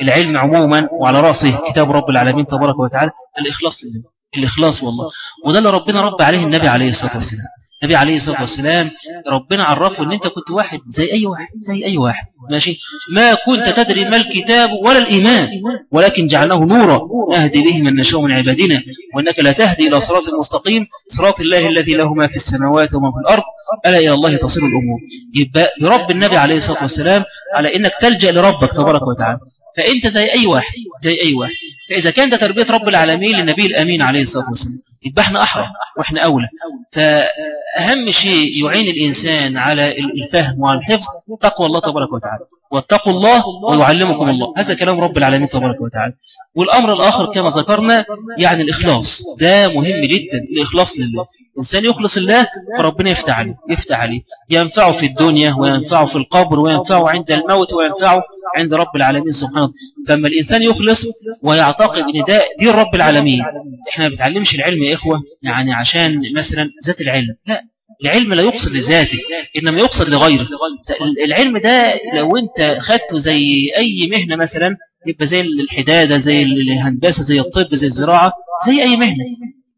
العلم عموما وعلى رأسه كتاب رب العالمين تبارك وتعالى الإخلاص لله. الإخلاص والله. وده اللي ربنا رب عليه النبي عليه الصلاة والسلام. النبي عليه الصلاة والسلام ربنا عرفه إن أنت كنت واحد زي أي واحد زي أي واحد. ماشي؟ ما كنت تدري ما الكتاب ولا الإيمان ولكن جعلناه نورا نهدي به من نشاء من عبادنا وإنك لا تهدي إلى صراط مستقيم صراط الله الذي له ما في السماوات وما في الأرض. ألا إلى الله تصل الأمور. يبقى برب النبي عليه الصلاة والسلام على إنك تلجأ لربك تبارك وتعالى. فأنت زي أي واحد زي أي واحد. فإذا كان ده تربية رب العالمين للنبي الأمين عليه الصلاة والسلام. يبقى إحنا أحرى وإحنا أولى. فأهم شيء يعين الإنسان على الفهم وعلى الحفظ تقوى الله تبارك وتعالى. واتقوا الله ويعلمكم الله. هذا كلام رب العالمين تبارك وتعالى. والأمر الآخر كما ذكرنا يعني الإخلاص. ده مهم جدا الإخلاص لله. الإنسان يخلص الله فربنا يفتح عليه يفتح عليه. ينفعه في الدنيا وينفعه في القبر وينفعه عند الموت وينفعه عند رب العالمين سبحانه فما الإنسان يخلص ويعتقد أن ده دين رب العالمين. إحنا ما بتعلمش العلم يا إخوة يعني عشان مثلا ذات العلم. لا. العلم لا يقصد لذاته إنما يقصد لغيره. العلم ده لو أنت خدته زي أي مهنة مثلا يبقى زي الحدادة زي الهندسة زي الطب زي الزراعة زي أي مهنة.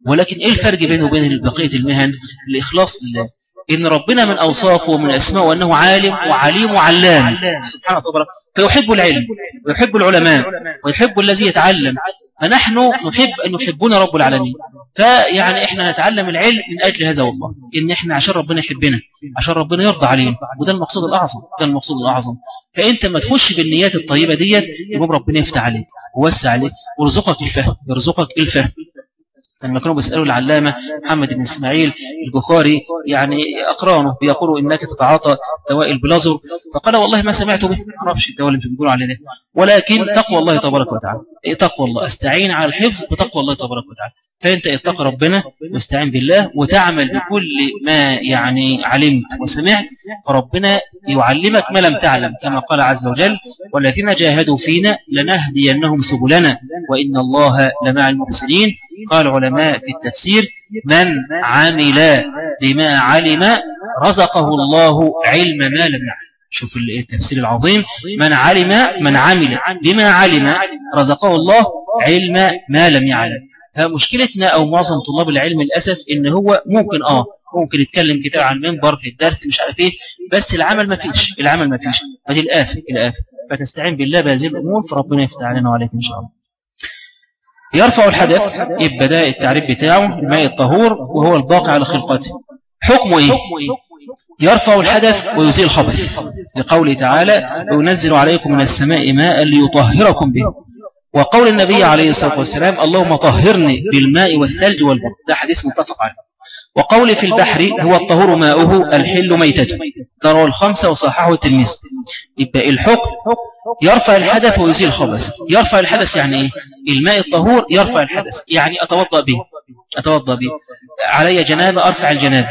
ولكن إيه الفرق بينه وبين بقية المهن؟ الإخلاص لله. إن ربنا من أوصافه ومن أسماءه أنه عالم وعليم وعلام. سبحانه وتعالى فيحب العلم ويحب العلماء ويحب الذي يتعلم. فنحن نحب أن يحبنا رب العالمين. فيعني إحنا نتعلم العلم من أجل هذا والله. إن إحنا عشان ربنا يحبنا عشان ربنا يرضى علينا. وده المقصود الأعظم ده المقصود الأعظم. فأنت ما تخش بالنيات الطيبة ديت يبقى ربنا يفتح عليك ووسع عليك ويرزقك الفهم يرزقك الفهم. لما كانوا بيسألوا العلامة محمد بن إسماعيل البخاري يعني أقرانه بيقولوا إنك تتعاطى دواء البلازر فقال والله ما سمعت به ما أعرفش الدواء اللي أنتم بتقولوا عليه ده. ولكن تقوى الله تبارك وتعالى. إيه تقوى الله؟ استعين على الحفظ بتقوى الله تبارك وتعالى. فأنت اتق ربنا واستعين بالله وتعمل بكل ما يعني علمت وسمعت فربنا يعلمك ما لم تعلم كما قال عز وجل والذين جاهدوا فينا لنهدينهم سبلنا وإن الله لمع المحسنين قال علماء في التفسير من عمل بما علم رزقه الله علم ما لم يعلم. شوف التفسير العظيم من علم من عمل بما علم رزقه الله علم ما لم يعلم. فمشكلتنا أو معظم طلاب العلم للأسف إن هو ممكن آه ممكن يتكلم كتاب عن منبر في الدرس مش عارف إيه بس العمل ما فيش العمل ما فيش. فدي الآفة الآفة. فتستعين بالله بهذه الأمور فربنا يفتح علينا وعليك إن شاء الله. يرفع الحدث يبقى ده التعريف بتاعه الماء الطهور وهو الباقي على خلقته. حكمه إيه؟ يرفع الحدث ويزيل الخبث. لقوله تعالى وينزل عليكم من السماء ماء ليطهركم به. وقول النبي عليه الصلاة والسلام اللهم طهرني بالماء والثلج والبر ده حديث متفق عليه. وقول في البحر هو الطهور ماؤه الحل ميتته. ترى الخمسة وصححه التلميذ. يبقى الحكم يرفع الحدث ويزيل الخبث. يرفع الحدث يعني إيه الماء الطهور يرفع الحدث. يعني أتوضأ به. أتوضأ به. علي جنابة أرفع الجنابة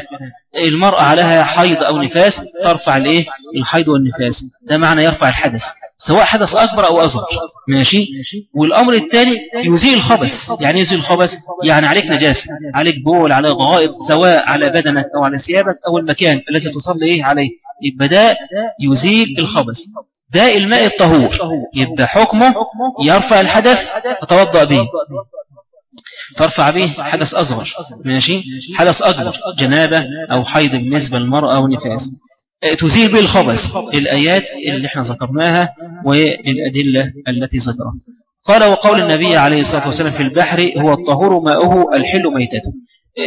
المرأة عليها حيض أو نفاس ترفع الإيه؟ الحيض والنفاس. ده معنى يرفع الحدث. سواء حدث أكبر أو أصغر. ماشي؟ والأمر الثاني يزيل الخبث. يعني يزيل الخبث؟ يعني عليك نجاسة. عليك بول على غائط سواء على بدنك أو على ثيابك أو المكان الذي تصلي إيه عليه. يبقى ده يزيل الخبث. ده الماء الطهور. يبقى حكمه يرفع الحدث فتوضأ به. ترفع به حدث أصغر. ماشي؟ حدث أكبر. جنابة أو حيض بالنسبة للمرأة أو نفاس. تزيل به الخبث الآيات اللي إحنا ذكرناها والأدلة التي ذكرها. قال وقول النبي عليه الصلاة والسلام في البحر هو الطهور ماؤه الحل ميتته.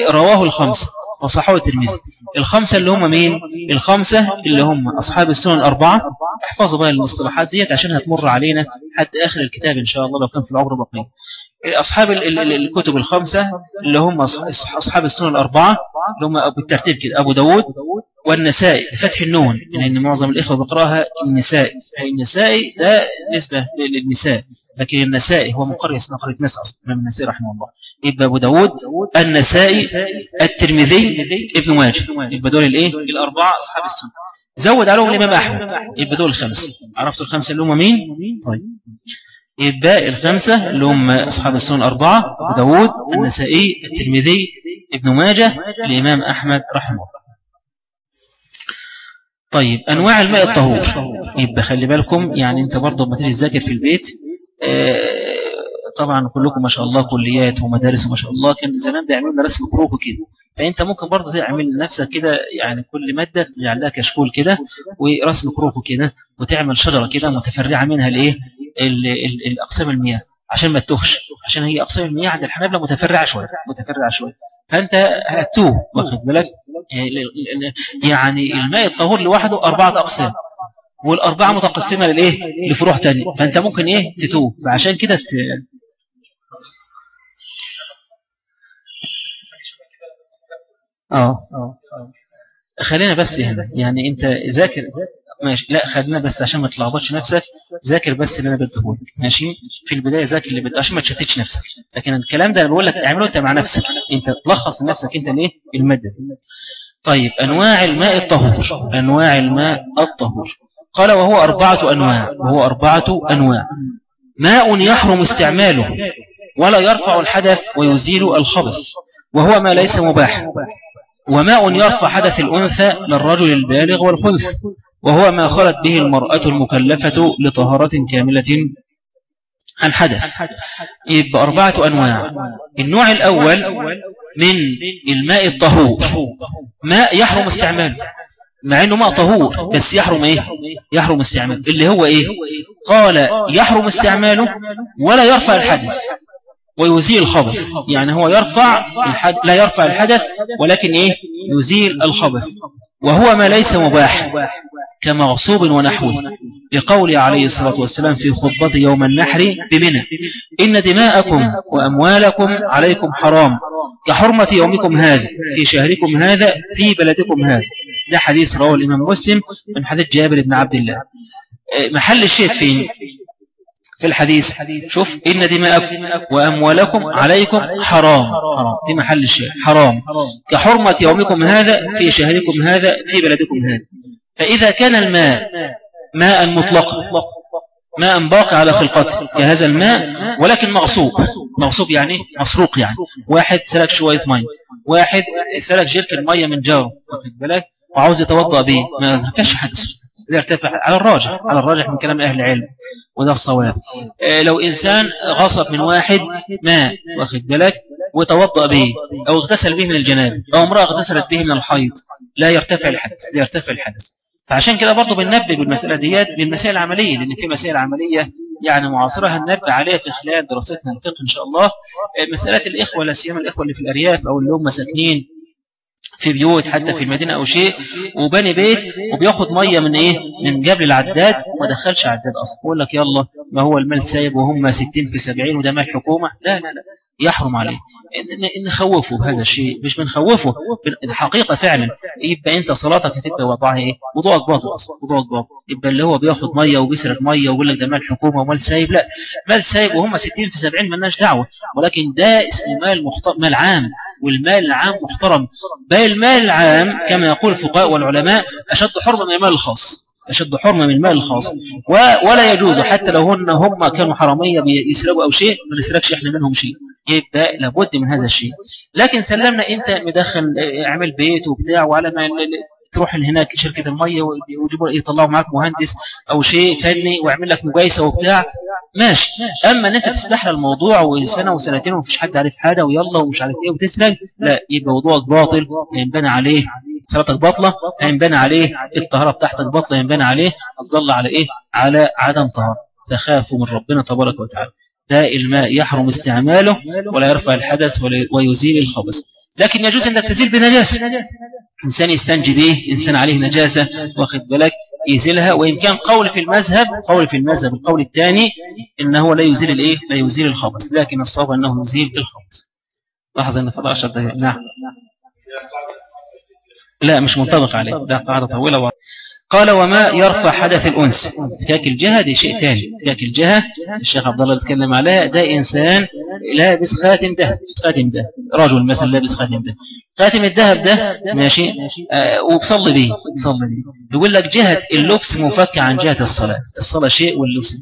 رواه الخمسة وصحوه الترمذي. الخمسة اللي هم مين؟ الخمسة اللي هم أصحاب السنن الأربعة. احفظوا بقى المصطلحات ديت عشان هتمر علينا حتى آخر الكتاب إن شاء الله لو كان في العمر بقية أصحاب الكتب الخمسة اللي هم أصحاب السنن الأربعة اللي هم بالترتيب كده أبو داود والنسائي فتح النون لأن معظم الإخوة بقراها النسائي النسائي ده نسبة للنساء لكن النسائي هو مقرية اسمه قرية ناس أصلا من النسائي رحمه الله. يبقى أبو داود النسائي الترمذي ابن ماجه. يبقى دول الإيه؟ الأربعة أصحاب السنة. زود عليهم الإمام أحمد. يبقى دول الخمسة عرفتوا الخمسة اللي هم مين؟ طيب. يبقى الخمسة اللي هم أصحاب السنن الأربعة أبو داود النسائي الترمذي ابن ماجه الإمام أحمد رحمه الله. طيب أنواع الماء الطهور. يبقى خلي بالكم يعني أنت برضه ما تيجي تذاكر في البيت آه، طبعا كلكم ما شاء الله كليات ومدارس وما شاء الله كان زمان بيعملوا لنا رسم كروكو كده. فأنت ممكن برضه تعمل لنفسك كده يعني كل مادة تجعل لها كشكول كده ورسم كروكو كده وتعمل شجرة كده متفرعة منها الإيه؟ الأقسام المياه. عشان ما تتوهش عشان هي اقسام المياه عند الحنابلة متفرعة شوية متفرعة شوية. فأنت هتوه واخد بالك؟ يعني الماء الطهور لوحده أربعة أقسام والأربعة متقسمة للايه لفروع ثانية فأنت ممكن إيه؟ تتوه. فعشان كده آه. خلينا بس هنا يعني أنت ذاكر. ماشي. لا خلينا بس عشان ما تلخبطش نفسك. ذاكر بس اللي أنا بديه ماشي؟ في البداية ذاكر اللي بديه عشان ما تشتتش نفسك. لكن الكلام ده أنا بقول لك اعمله أنت مع نفسك. أنت لخص لنفسك أنت ليه؟ المادة. طيب أنواع الماء الطهور. أنواع الماء الطهور. قال وهو أربعة أنواع. وهو أربعة أنواع. ماء يحرم استعماله ولا يرفع الحدث ويزيل الخبث. وهو ما ليس مباح. وماء يرفع حدث الأنثى للرجل البالغ والخنث وهو ما خلت به المرأة المكلفة لطهارة كاملة عن حدث. يبقى أربعة أنواع. النوع الأول من الماء الطهور. ماء يحرم استعماله مع أنه ماء طهور بس يحرم إيه؟ يحرم استعماله اللي هو إيه؟ قال يحرم استعماله ولا يرفع الحدث. ويزيل الخبث. يعني هو يرفع الحد... لا يرفع الحدث ولكن إيه؟ يزيل الخبث. وهو ما ليس مباح كمغصوب ونحوه لقول عليه الصلاة والسلام في خطبة يوم النحر بمنى إن دماءكم وأموالكم عليكم حرام كحرمة يومكم هذا في شهركم هذا في بلدكم هذا. ده حديث رواه الإمام مسلم من حديث جابر بن عبد الله. محل الشيء فين؟ في الحديث. شوف إن دماءكم وأموالكم عليكم حرام. حرام دي محل الشيء حرام. كحرمة يومكم هذا في شهركم هذا في بلدكم هذا. فإذا كان الماء ماء مطلقا ماء باقي على خلقته كهذا الماء ولكن مغصوب. مغصوب يعني مسروق يعني. واحد سلك شوية مية. واحد سلك جرك المية من جاره واخد بالك؟ وعاوز يتوضأ به. ما فيش حدث. إذا ارتفع على الراجح على الراجح. من كلام أهل العلم وده الصواب. آه، لو إنسان غصب من واحد ماء واخد بالك وتوضأ به أو اغتسل به من الجنابة أو امرأة اغتسلت به من الحيض لا يرتفع الحدث لا يرتفع الحدث. فعشان كده برضه بننبه بالمسألة ديات بالمسائل العملية لأن في مسائل عملية يعني معاصرة هننبه عليها في خلال دراستنا الفقه إن شاء الله. آه، مسألة الإخوة لا سيما الإخوة اللي في الأرياف أو اللي هم ساكنين في بيوت حتى في المدينة أو شيء وبني بيت وبياخد مية من إيه؟ من جبل العداد وما دخلش عداد أصلا. يقول لك يلا ما هو المال سايب وهم 60 في 70 وده مال حكومة؟ لا لا لا. يحرم عليه. نخوفه بهذا الشيء. مش بنخوفه الحقيقة فعلا. يبقى أنت صلاتك هتبقى وضعها إيه؟ وضوءك باطل أصلا. وضوءك باطل. يبقى اللي هو بياخد مية وبيسرق مية ويقول لك ده مال حكومة ومال سايب. لا. مال سايب وهم 60 في 70 مالناش دعوة. ولكن ده اسمه مال محترم مال عام. والمال العام محترم. بل المال العام كما يقول الفقهاء والعلماء أشد حرمه من المال الخاص. أشد حرمة من المال الخاص. ولا يجوز حتى لو هن هم كانوا حرامية بيسرقوا أو شيء ما نسرقش إحنا منهم شيء. يبقى لابد من هذا الشيء. لكن سلمنا أنت مدخل اعمل بيت وبتاع وعلى ما تروح هناك شركة المية ويجيبوا يطلعوا معاك مهندس أو شيء فني ويعمل لك مقايسة وبتاع. ماشي. أما أن أنت تستحلى الموضوع وسنة وسنتين ومفيش حد عارف حاجة ويلا ومش عارف إيه وتسرق لا يبقى موضوعك باطل. ينبنى عليه صلاتك باطلة هينبنى عليه الطهارة بتاعتك باطلة هينبنى عليه هتظل على إيه؟ على عدم طهارة. فخافوا من ربنا تبارك وتعالى. ده الماء يحرم استعماله ولا يرفع الحدث ويزيل الخبث. لكن يجوز أنك تزيل بنجاسة. إنسان يستنجي به إنسان عليه نجاسة واخد بالك؟ يزيلها وإن كان قول في المذهب قول في المذهب القول الثاني إنه لا يزيل الإيه؟ لا يزيل الخبث لكن الصواب أنه يزيل الخبث لاحظ أن فضل عشر دقائق نعم لا مش منطبق عليه. ده قاعدة طويلة و... قال وما يرفع حدث الأنس. فكاك الجهة دي شيء تاني. فكاك الجهة الشيخ عبد الله بيتكلم عليها ده إنسان لابس خاتم ذهب خاتم ذهب رجل مثلا لابس خاتم ذهب خاتم الذهب ده ماشي آه وبصلي به بصلي به. يقول لك جهة اللبس منفكة عن جهة الصلاة. الصلاة شيء واللبس.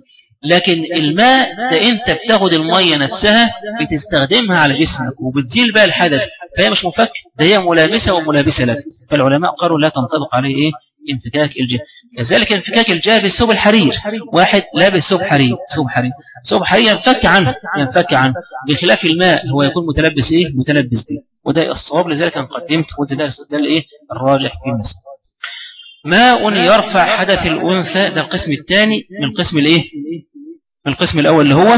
لكن الماء ده انت بتاخد المية نفسها بتستخدمها على جسمك وبتزيل بقى الحدث فهي مش مفك ده هي ملامسة وملابسة لك. فالعلماء قالوا لا تنطبق عليه إيه؟ انفكاك الجاه كذلك انفكاك الجاه بالثوب الحرير. واحد لابس ثوب حرير. ثوب حرير. ثوب حرير ينفك عنه ينفك عنه. بخلاف الماء هو يكون متلبس إيه؟ متلبس به وده الصواب لذلك أنا قدمت وده ده الإيه؟ الراجح في المسألة ماء يرفع حدث الأنثى ده القسم الثاني من قسم الإيه؟ من القسم الأول اللي هو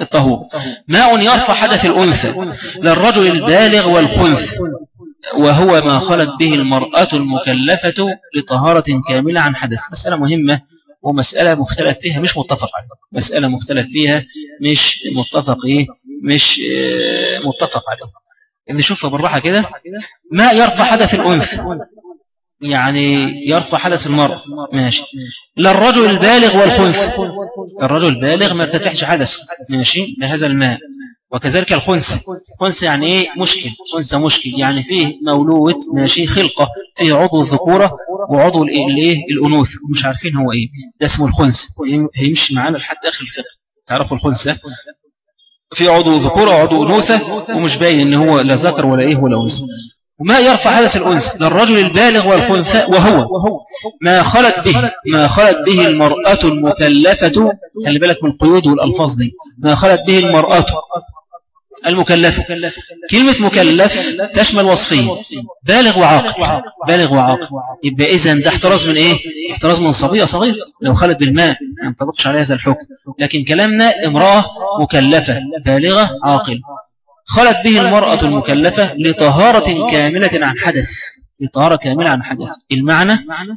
الطهور. ماء يرفع حدث الأنثى للرجل البالغ والخنث وهو ما خلت به المرأة المكلفة لطهارة كاملة عن حدث. مسألة مهمة ومسألة مختلف فيها مش متفق عليها. مسألة مختلف فيها مش متفق إيه؟ مش آه، متفق عليها. نشوفها بالراحة كده ما يرفع حدث الأنثى؟ يعني يرفع حدث المرأة ماشي. للرجل البالغ والخنث الرجل البالغ ما ارتفعش حدثه. ماشي. لهذا الماء. وكذلك الخنث خنث يعني إيه؟ مشكل. خنث مشكل. يعني فيه مولود ماشي خلقة. فيه عضو الذكورة وعضو الايه الأنوثة. مش عارفين هو إيه. ده اسمه الخنث هيمشي معانا لحد آخر الفقه. تعرفوا الخنث في عضو ذكورة وعضو أنوثة ومش باين إن هو لا ذكر ولا إيه ولا أنثى. وما يرفع حدث الأنثى؟ للرجل البالغ والخنثى وهو. ما خلت به. ما خلت به المرأة المكلفة. خلي بالك من القيود والألفاظ دي. ما خلت به المرأة المكلف. كلمة مكلف تشمل وصفين. بالغ وعاقل. بالغ وعاقل. يبقى إذن ده احتراز من إيه؟ احتراز من صبية صغيرة لو خلت بالماء ما ينطبقش على هذا الحكم. لكن كلامنا امرأة مكلفة بالغة عاقل خلت به المرأة المكلفة لطهارة كاملة عن حدث. لطهارة كاملة عن حدث المعنى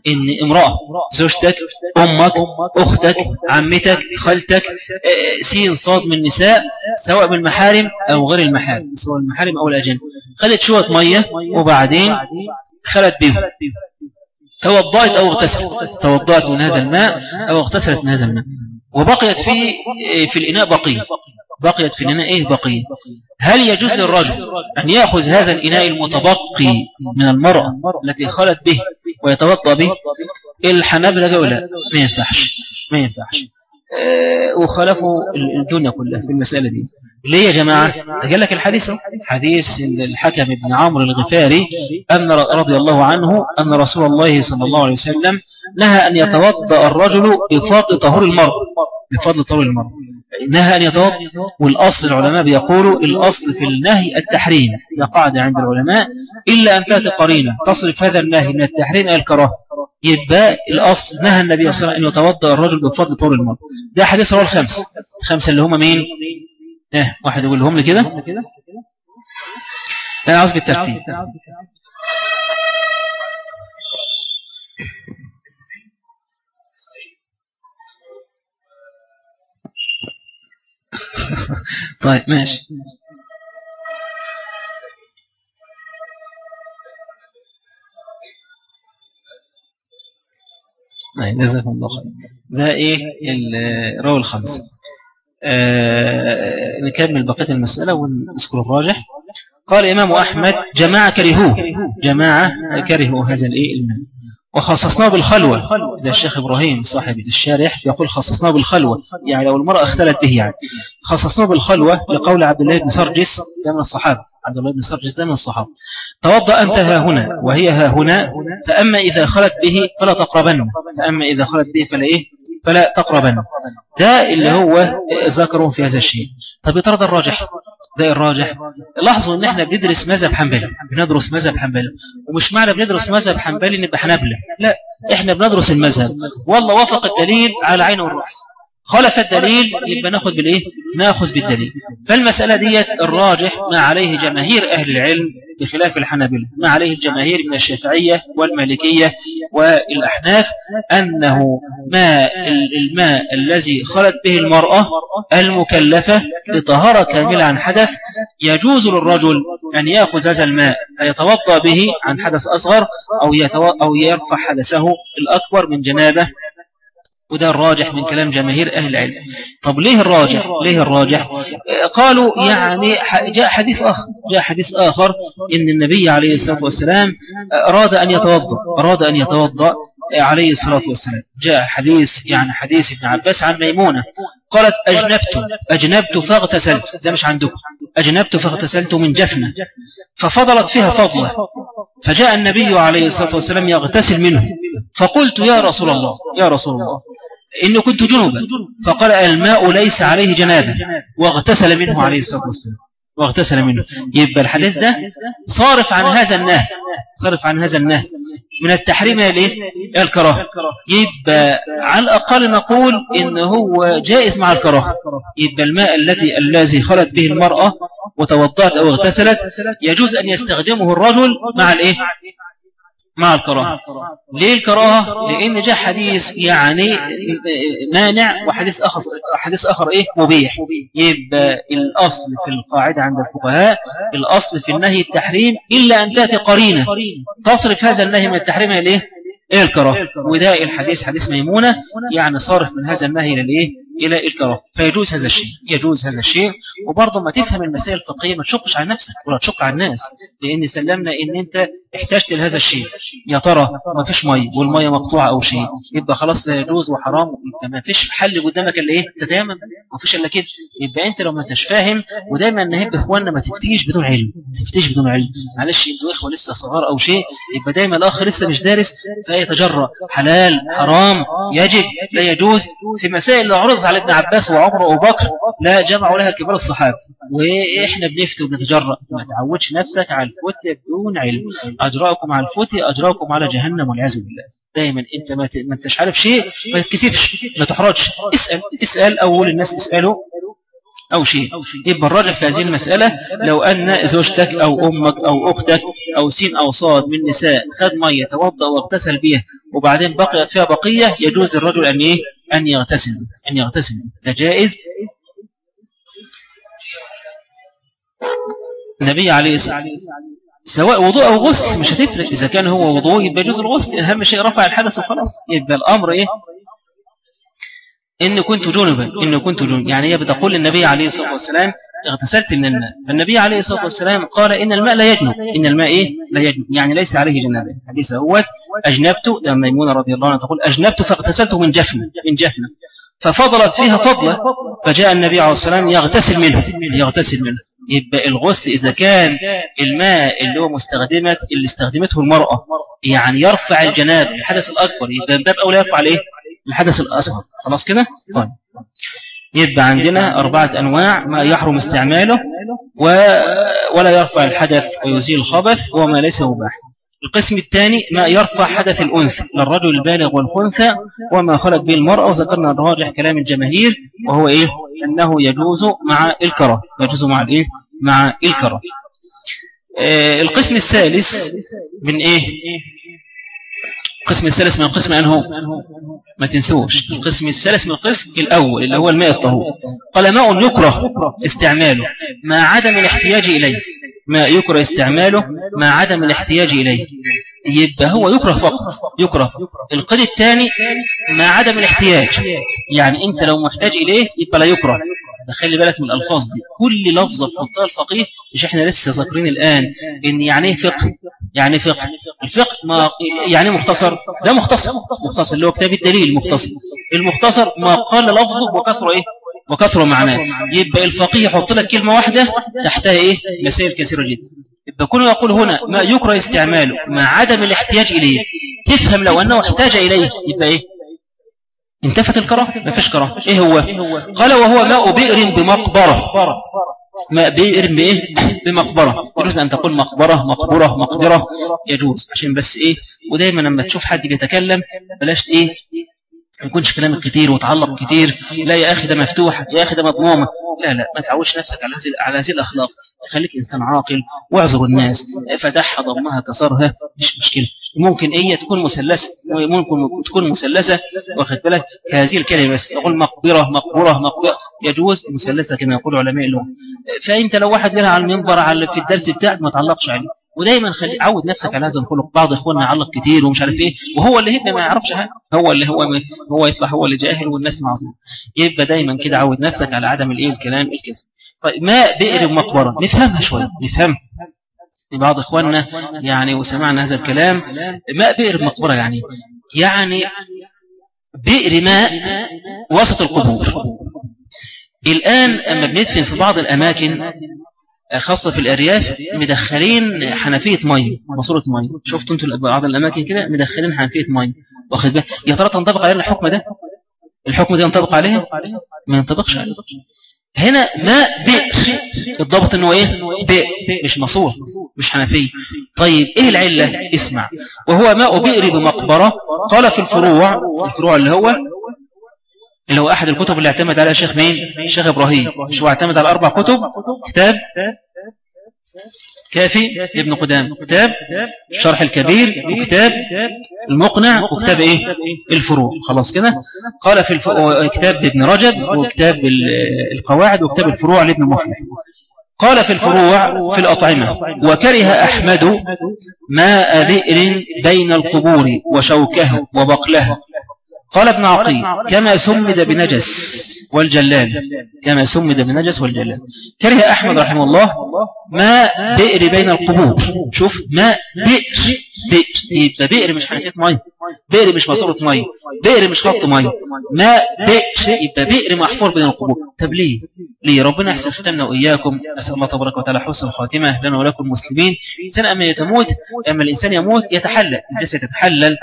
إن امرأة زوجتك أمك أختك عمتك خالتك سين صاد من النساء سواء من المحارم أو غير المحارم سواء المحارم أو الأجانب. خلت شوية مية وبعدين خلت بهم توضأت أو اغتسلت. توضأت من هذا الماء أو اغتسلت من هذا الماء. وبقيت في في الإناء بقية. بقيت في الإناء إيه بقية هل يجوز للرجل أن يأخذ هذا الإناء المتبقي من المرأة التي خلت به ويتوضأ به؟ الحنابلة ولا ما ينفعش ما ينفعش. آه، وخالفوا الدنيا كلها في المسألة دي. ليه يا جماعة؟ قال لك الحديث حديث الحكم بن عمرو الغفاري أن رضي الله عنه أن رسول الله صلى الله عليه وسلم نهى أن يتوضأ الرجل بفضل طهور المرء بفضل طهور المرء نهى أن يتوضأ والأصل العلماء بيقولوا الأصل في النهي التحريم. ده قاعدة عند العلماء. إلا أن تأتي قرينة تصرف هذا النهي من التحريم إلى الكراهة. يبقى الأصل نهى النبي صلى الله عليه وسلم أن يتوضأ الرجل بفضل طول المرء ده حديث رواه الخمس. الخمسة اللي هم مين؟ آه واحد يقول لهم لي كده؟ أنا عاوز بالترتيب. طيب ماشي. طيب جزاكم الله خير. ده إيه؟ الراوي الخمس آه نكمل بقية المسألة ونذكر الراجح. قال إمام أحمد جماعة كرهوه. جماعة كرهوا هذا الإيه؟ المال وخصصناه بالخلوة. ده الشيخ إبراهيم صاحب الشارح يقول خصصناه بالخلوة. يعني لو المرأة اختلت به يعني. خصصناه بالخلوة لقول عبد الله بن سرجس ده من الصحابة. عبد الله بن سرجس ده من الصحابة. توضأ أنت ها هنا وهي ها هنا فأما إذا خلت به فلا تقربن. فأما إذا خلت به فلا إيه؟ فلا تقربن. ده اللي هو ذكروا في هذا الشيء. طب يطرد الراجح؟ ده الراجح. لاحظوا إن إحنا بندرس مذهب حنبلي. بندرس مذهب حنبلي. ومش معنى بندرس مذهب حنبلي نبقى حنبلة لا إحنا بندرس المذهب. والله وافق الدليل على عين والرأس. خالف الدليل يبقى ناخذ بالإيه؟ ناخذ بالدليل. فالمسألة ديت الراجح ما عليه جماهير أهل العلم بخلاف الحنابلة ما عليه الجماهير من الشافعية والمالكية والأحناف أنه ماء الماء الذي خلت به المرأة المكلفة لطهارة كاملة عن حدث يجوز للرجل أن يأخذ هذا الماء فيتوضأ به عن حدث أصغر أو, أو يرفع حدثه الأكبر من جنابه وده الراجح من كلام جماهير أهل العلم. طب ليه الراجح؟ ليه الراجح؟ قالوا يعني جاء حديث آخر جاء حديث آخر إن النبي عليه الصلاة والسلام أراد أن يتوضأ أراد أن يتوضأ عليه الصلاة والسلام. جاء حديث يعني حديث ابن عباس عن ميمونة. قالت أجنبت أجنبت فاغتسلت. ده مش عندكم. أجنبت فاغتسلت من جفنة. ففضلت فيها فضلة. فجاء النبي عليه الصلاة والسلام يغتسل منه. فقلت يا رسول الله يا رسول الله إني كنت جنوبا فقال الماء ليس عليه جنابة واغتسل منه عليه الصلاة والسلام. واغتسل منه. يبقى الحديث ده صارف عن هذا النهي صارف عن هذا النهي من التحريم الإيه؟ الكراهة. يبقى على الأقل نقول إن هو جائز مع الكراهة. يبقى الماء الذي الذي خلت به المرأة وتوضأت أو اغتسلت يجوز أن يستخدمه الرجل مع الإيه؟ مع الكراهة. ليه الكراهة؟ لأن جاء حديث يعني مانع وحديث آخر, حديث آخر إيه؟ مبيح. يبقى الأصل في القاعدة عند الفقهاء الأصل في النهي التحريم إلا أن تأتي قرينة. تصرف هذا النهي من التحريم إليه إلى الكراهة. وده الحديث حديث ميمونة يعني صارف من هذا النهي للإيه إلى الكراهه فيجوز هذا الشيء يجوز هذا الشيء. وبرضه ما تفهم المسائل الفقهية ما تشقش على نفسك ولا تشق على الناس. لأن سلمنا إن أنت احتجت لهذا الشيء. يا ترى ما فيش مية والمية مقطوعة أو شيء. يبقى خلاص لا يجوز وحرام. يبقى ما فيش حل قدامك إلا إيه؟ تتيمم. ما فيش إلا كده. يبقى أنت لو ما انتش فاهم ودايما نهب إخواننا ما تفتيش بدون علم. تفتيش بدون علم. معلش أنتوا إخوة لسه صغار أو شيء. يبقى دايما الأخ لسه مش دارس فيتجرأ. حلال حرام يجب لا يجوز. في مسائل لو عرضت على ابن عباس وعمر وابو بكر لا جمعوا لها كبار الصحابة. وإحنا بنفتي وبنتجرأ. ما تعودش نفسك على الفتية بدون علم. أجرأكم على الفتية أجرأكم على جهنم والعياذ بالله. دايما أنت ما, ما انتش عارف شيء ما تتكسفش ما تحرجش. اسأل اسأل أول الناس اسألوا أو شيء. يبقى الراجح في هذه المسألة لو أن زوجتك أو أمك أو أختك أو سين أو صاد من نساء خد مية توضأ واغتسل بها وبعدين بقيت فيها بقية يجوز للرجل أن إيه؟ أن يغتسل أن يغتسل. ده جائز؟ النبي عليه الصلاة سواء وضوء أو غسل مش هتفرق. إذا كان هو وضوء يبقى يجوز الغسل أهم شيء رفع الحدث وخلاص. يبقى الأمر إيه؟ إن كنت جنبا إن كنت جنبا. يعني هي بتقول للنبي عليه الصلاة والسلام اغتسلت من الماء. فالنبي عليه الصلاة والسلام قال إن الماء لا يجنب. إن الماء إيه؟ لا يجنب. يعني ليس عليه جنابة حديث هو أجنبت لما ميمونة رضي الله عنها تقول أجنبت فاغتسلت من جفن من جفن. ففضلت فيها فضلة فجاء النبي عليه الصلاة والسلام يغتسل منه يغتسل منه. يبقى الغسل إذا كان الماء اللي هو مستخدمت اللي استخدمته المرأة يعني يرفع الجناب الحدث الأكبر يبقى الباب أولى يرفع عليه. الحدث الأصغر. خلاص كده؟ طيب. يبقى عندنا أربعة أنواع ما يحرم استعماله ولا يرفع الحدث ويزيل الخبث وما ليس مباح. القسم الثاني ما يرفع حدث الأنثى للرجل البالغ والخنثى وما خلت به المرأة. وذكرنا راجح كلام الجماهير وهو إيه؟ أنه يجوز مع الكرة. يجوز مع الإيه؟ مع الكرة. آه القسم الثالث من إيه؟ القسم الثالث من القسم أنه ما تنسوش. القسم الثالث من القسم الأول اللي هو الماء الطهور قال ماء يكره استعماله؟ مع عدم الاحتياج إليه. ما يكره استعماله؟ مع عدم الاحتياج إليه. يبقى هو يكره فقط. يكره. فقط. القيد الثاني مع عدم الاحتياج. يعني أنت لو محتاج إليه يبقى لا يكره. خلي بالك من الألفاظ دي. كل لفظة في الفقيه مش إحنا لسه ذاكرين الآن إن يعني إيه فقه. يعني فقه. الفقه ما يعني مختصر. ده مختصر. مختصر اللي هو كتاب الدليل المختصر. المختصر ما قال لفظه وكثر إيه؟ وكثر معناه. يبقى الفقيه يحط لك كلمة واحدة تحتها إيه؟ مسائل كثيرة جدا. يبقى كونه يقول هنا ما يكره استعماله مع عدم الاحتياج إليه. تفهم لو أنه احتاج إليه يبقى إيه؟ انتفت الكراهة؟ ما فيش كراهة. إيه هو؟ قال وهو ماء بئر بمقبرة. ماء بئر بايه بمقبرة. يجوز أن تقول مقبرة مقبره مقبره يجوز. عشان بس إيه؟ ودايما لما تشوف حد بيتكلم بلاش إيه؟ ما يكونش كلامك كتير وتعلق كتير. لا يا أخي ده مفتوح يا أخي ده مضمومة. لا لا. ما تعودش نفسك على هذه على هذه الأخلاق. خليك إنسان عاقل. واعذر الناس. فتحها ضمها كسرها. مش مشكلة. ممكن هي تكون مثلثه ممكن تكون مثلثه واخد بالك؟ كهذه الكلمة بس. نقول مقبرة مقبره مقبره يجوز مثلثة كما يقول علماء اللغة. فانت لو واحد لها على المنبر على في الدرس بتاعك ما تعلقش عليه. ودايما خلي عود نفسك على هذا الخلق. بعض إخواننا يعلق كتير ومش عارف إيه وهو اللي هبه ما يعرفش حاجة. هو اللي هو هو يطلع هو اللي جاهل والناس معذور يبقى دايما كده عود نفسك على عدم الإيه الكلام الكذب. طيب ما بئر مقبره نفهمها شوية نفهمها بعض إخواننا يعني وسمعنا هذا الكلام ماء بئر مقبرة يعني؟ يعني بئر ماء وسط القبور. الآن أما بندفن في بعض الأماكن خاصة في الأرياف مدخلين حنفية مية ماسورة مية شفتوا أنتوا بعض الأماكن كده؟ مدخلين حنفية مية واخد بالك؟ يا ترى تنطبق علينا الحكم ده؟ الحكم ده ينطبق عليه ما ينطبقش عليه. هنا ماء بئر. الضبط إنه إيه؟ بئر. مش مصور مش حنفية. طيب إيه العلة؟ اسمع. وهو ماء بئر بمقبرة. قال في الفروع الفروع اللي هو اللي هو أحد الكتب اللي اعتمد عليها الشيخ مين؟ الشيخ إبراهيم. شو اعتمد على أربع كتب؟ كتاب كافي لابن قدام كتاب الشرح الكبير وكتاب المقنع وكتاب إيه؟ الفروع. خلاص كده؟ قال في الف... كتاب ابن رجب وكتاب القواعد وكتاب الفروع لابن مفلح. قال في الفروع في الأطعمة وكره أحمد ماء بئر بين القبور وشوكه وبقله. قال ابن عقيل كما سمد بنجس والجلال كما سمد بنجس والجلال. كره أحمد رحمه الله ماء بئر بين القبور؟ شوف ماء بئر بئر يبقى بئر مش حنفية مية. بئر مش ماسورة مية. بئر مش خط مية. ماء بئر يبقى بئر محفور بين القبور. طب ليه؟ ليه؟ ربنا يحسن ختمنا وإياكم. أسأل الله تبارك وتعالى حسن الخاتمة لنا ولكم المسلمين. الإنسان أما يتموت أما الإنسان يموت يتحلل. الجسد يتحلل.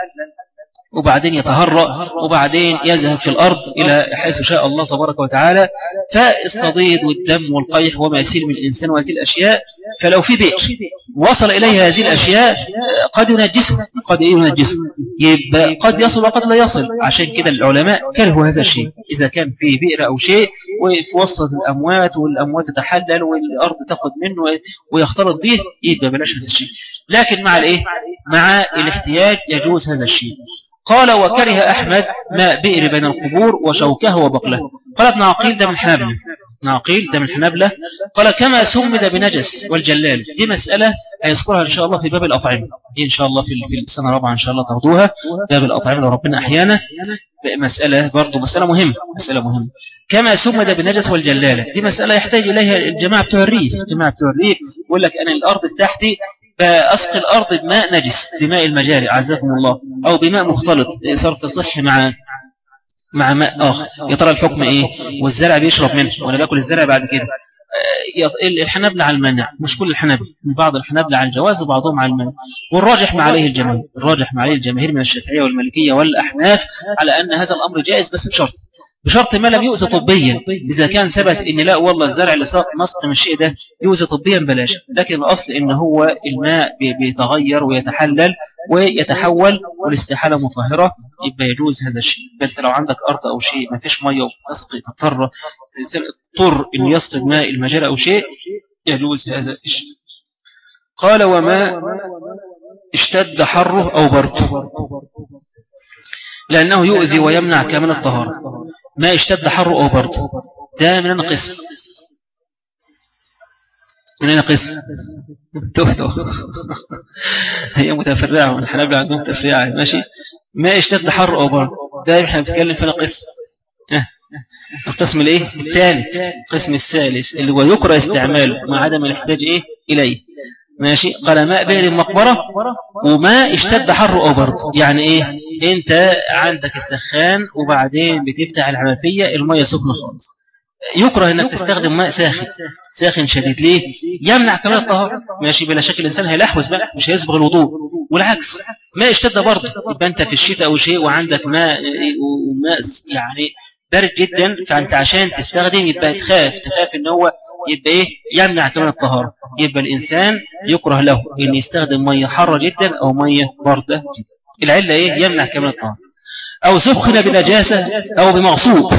وبعدين يتهرأ وبعدين يذهب في الأرض إلى حيث شاء الله تبارك وتعالى. فالصديد والدم والقيح وما يسير من الإنسان وهذه الأشياء فلو في بئر وصل إليه هذه الأشياء قد ينجسه قد ينجسه. يبقى قد يصل وقد لا يصل. عشان كده العلماء كرهوا هذا الشيء. إذا كان في بئر أو شيء وفي وسط الأموات والأموات تتحلل والأرض تاخد منه ويختلط به يبقى بلاش هذا الشيء. لكن مع الإيه؟ مع الاحتياج يجوز هذا الشيء. قال وكره أحمد ماء بئر بين القبور وشوكه وبقله. قال ابن عقيل ده من حنبلة ابن عقيل ده من حنبلة قال كما سمد بنجس والجلال. دي مسألة هيذكرها إن شاء الله في باب الأطعمة. دي إن شاء الله في السنة الرابعة إن شاء الله تاخدوها. باب الأطعمة لو ربنا أحيانا. مسألة برضو مسألة مهمة مسألة مهمة. كما سمد بالنجس والجلالة. دي مسألة يحتاج إليها الجماعة بتوع الريف الجماعة بتوع الريف يقول لك أنا الأرض بتاعتي بأسقي الأرض بماء نجس بماء المجاري عزكم الله أو بماء مختلط صرف صحي مع مع ماء آخر. يا ترى الحكم إيه؟ والزرع بيشرب منه ولا بياكل الزرع بعد كده؟ الحنابلة على المنع. مش كل الحنابلة بعض الحنابلة على الجواز وبعضهم على المنع. والراجح ما عليه الجماهير. الراجح ما عليه الجماهير من الشافعية والمالكية والأحناف على أن هذا الأمر جائز بس بشرط. بشرط ما لم يؤذى طبيا. إذا كان ثبت إن لا والله الزرع اللي ساق مسق من الشيء ده يؤذى طبيا بلاش. لكن الأصل إن هو الماء بيتغير ويتحلل ويتحول والاستحالة مطهرة يبقى يجوز هذا الشيء. أنت لو عندك أرض أو شيء ما فيش مية وتسقي تضطر تضطر إن يسقي ماء المجال أو شيء يجوز هذا الشيء. قال وما اشتد حره أو برده. لأنه يؤذي ويمنع كامل الطهارة. ما اشتد حره أو برده ده من قسم من أين قسم تهتو هي متفرعة من الحنابلة عندهم تفريعة ماشي؟ ما اشتد حر أو برد ده إحنا بنتكلم فينا قسم القسم الايه؟ الثالث. القسم الثالث اللي هو يكره استعماله مع عدم الاحتياج إيه؟ إليه. ماشي؟ قال ماء بئر مقبرة وما اشتد حر أو برد يعني إيه؟ انت عندك السخان وبعدين بتفتح الحنفية المية سخنة خالص. يكره انك تستخدم ماء ساخن. ساخن. شديد. ليه؟ يمنع كمان الطهارة. ماشي بلا شك الإنسان هيلحوس بقى مش هيصبغ الوضوء. والعكس ماء اشتد برضه. يبقى انت في الشتاء أو شيء وعندك ماء وماء يعني بارد جدا فأنت عشان تستخدم يبقى تخاف. تخاف إن هو يبقى إيه؟ يمنع كمان الطهارة. يبقى الإنسان يكره له إن يستخدم مية حارة جدا أو مية باردة جدا. العلة إيه؟ يمنع كمان الطهارة أو سخن بنجاسة أو بمغصوب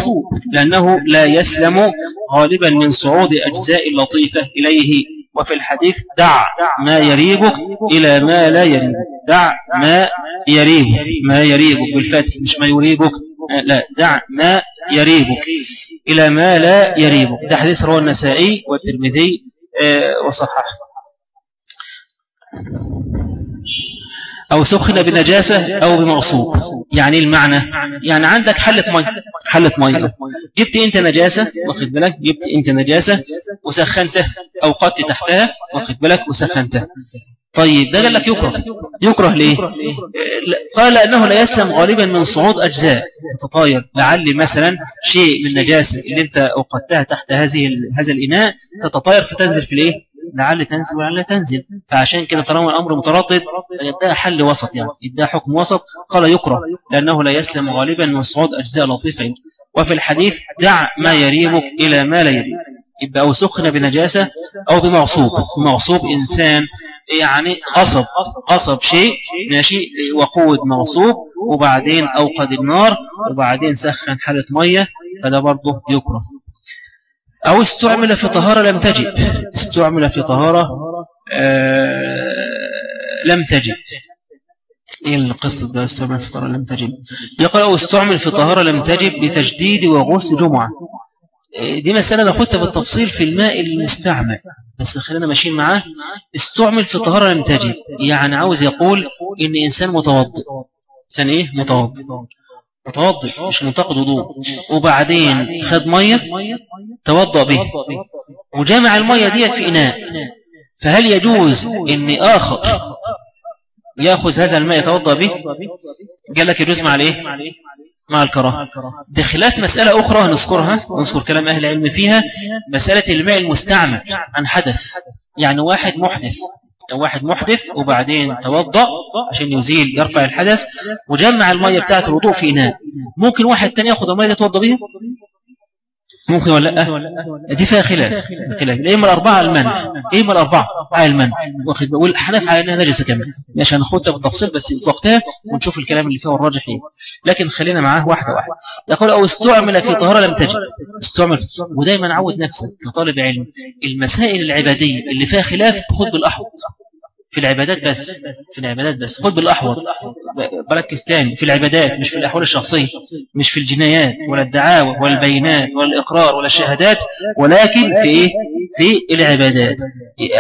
لأنه لا يسلم غالبا من صعود أجزاء اللطيفة إليه. وفي الحديث دع ما يريبك إلى ما لا يريبك. دع ما يريبك ما يريبك. بالفتح مش ما يريبك. لا دع ما يريبك إلى ما لا يريبك. ده حديث رواه النسائي والترمذي آه، وصححه. أو سخن بنجاسة أو بمغصوب يعني إيه المعنى؟ يعني عندك حلة مية حلة مية جبت أنت نجاسة واخد بالك؟ جبت أنت نجاسة وسخنته أو قدت تحتها واخد بالك؟ وسخنته طيب ده قال لك يكره. يكره ليه؟ قال أنه لا يسلم غالبا من صعود أجزاء. تتطاير. لعل مثلا شيء من نجاسة اللي أنت أوقدتها تحت هذه هذا الإناء تتطاير فتنزل في الإيه؟ لعل تنزل ولعل تنزل. فعشان كده طالما الأمر متردد فيدها حل وسط يعني. يدها حكم وسط قال يكره لأنه لا يسلم غالبا من صعود أجزاء لطيفة وفي الحديث دع ما يريبك إلى ما لا يريبك يبقى أو سخن بنجاسة أو بمغصوب مغصوب إنسان يعني قصب. قصب شيء ماشي وقود مغصوب وبعدين أوقد النار وبعدين سخن حالة مية فده برضه يكره. أو استعمل في طهارة لم تجب استعمل في طهارة آه لم تجب إيه القصة ده استعمل في طهارة لم تجب يقول أو استعمل في طهارة لم تجب بتجديد وغسل جمعة. دي مسألة ناخدها بالتفصيل في الماء المستعمل. بس خلينا ماشيين معاه. استعمل في طهارة لم تجب يعني عاوز يقول إن إنسان متوضئ. إنسان إيه؟ متوضئ. متوضئ مش منتقد وضوء. وبعدين خد مية توضأ به. وجامع المية ديت في إناء. فهل يجوز إن آخر يأخذ هذا الماء يتوضأ به؟ قال لك يجوز مع الإيه؟ مع الكراهة. بخلاف مسألة أخرى نذكرها نذكر كلام أهل العلم فيها مسألة الماء المستعمل عن حدث. يعني واحد محدث واحد محدث وبعدين توضأ عشان يزيل يرفع الحدث وجمع المية بتاعت الوضوء في إناء. ممكن واحد تاني يأخذ المية يتوضأ بيها؟ ممكن ولا لأ؟ دي فيها خلاف خلاف. إيه الأربعة المنع إيه الأربعة على المنع. واخد والحنف على إنها نجسة كمان. مش هناخدها بالتفصيل بس في وقتها ونشوف الكلام اللي فيه الراجح إيه. لكن خلينا معاه واحدة واحدة. يقول أو استعمل في طهارة لم تجد. استعمل. ودايما عود نفسك كطالب علم. المسائل العبادية اللي فيها خلاف خد بالأحوط. في العبادات بس في العبادات بس. خد بالأحوط. بركز تاني. في العبادات مش في الأحوال الشخصية مش في الجنايات ولا الدعاوى ولا البينات ولا الإقرار ولا الشهادات ولكن في إيه؟ في العبادات.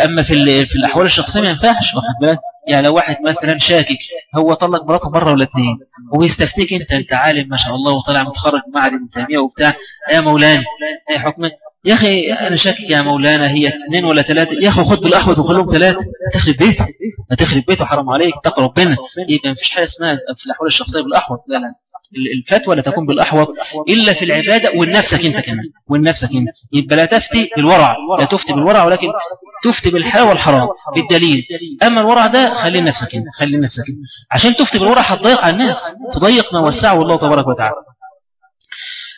أما في في الأحوال الشخصية ما ينفعش واخد بالك؟ يعني لو واحد مثلا شاكك هو طلق مراته مرة ولا اثنين وبيستفتيك أنت أنت عالم ما شاء الله وطلع متخرج من معهد ابن تيميه وبتاع. يا مولانا أي حكمك يا أخي أنا شاكك يا مولانا هي اثنين ولا ثلاثة؟ يا أخي خد بالأحوط وخلهم ثلاثة. هتخرب بيته هتخرب بيته حرام عليك تقرب ربنا يبقى مفيش حاجة اسمها في الأحوال الشخصية بالأحوط. لا لا. الفتوى لا تكون بالأحوط إلا في العبادة ولنفسك أنت كمان ولنفسك أنت. يبقى لا تفتي بالورع لا تفتي بالورع ولكن تفتي بالحلال والحرام بالدليل. أما الورع ده خلي لنفسك أنت خلي لنفسك عشان تفتي بالورع هتضيق على الناس تضيق ما وسعه الله تبارك وتعالى.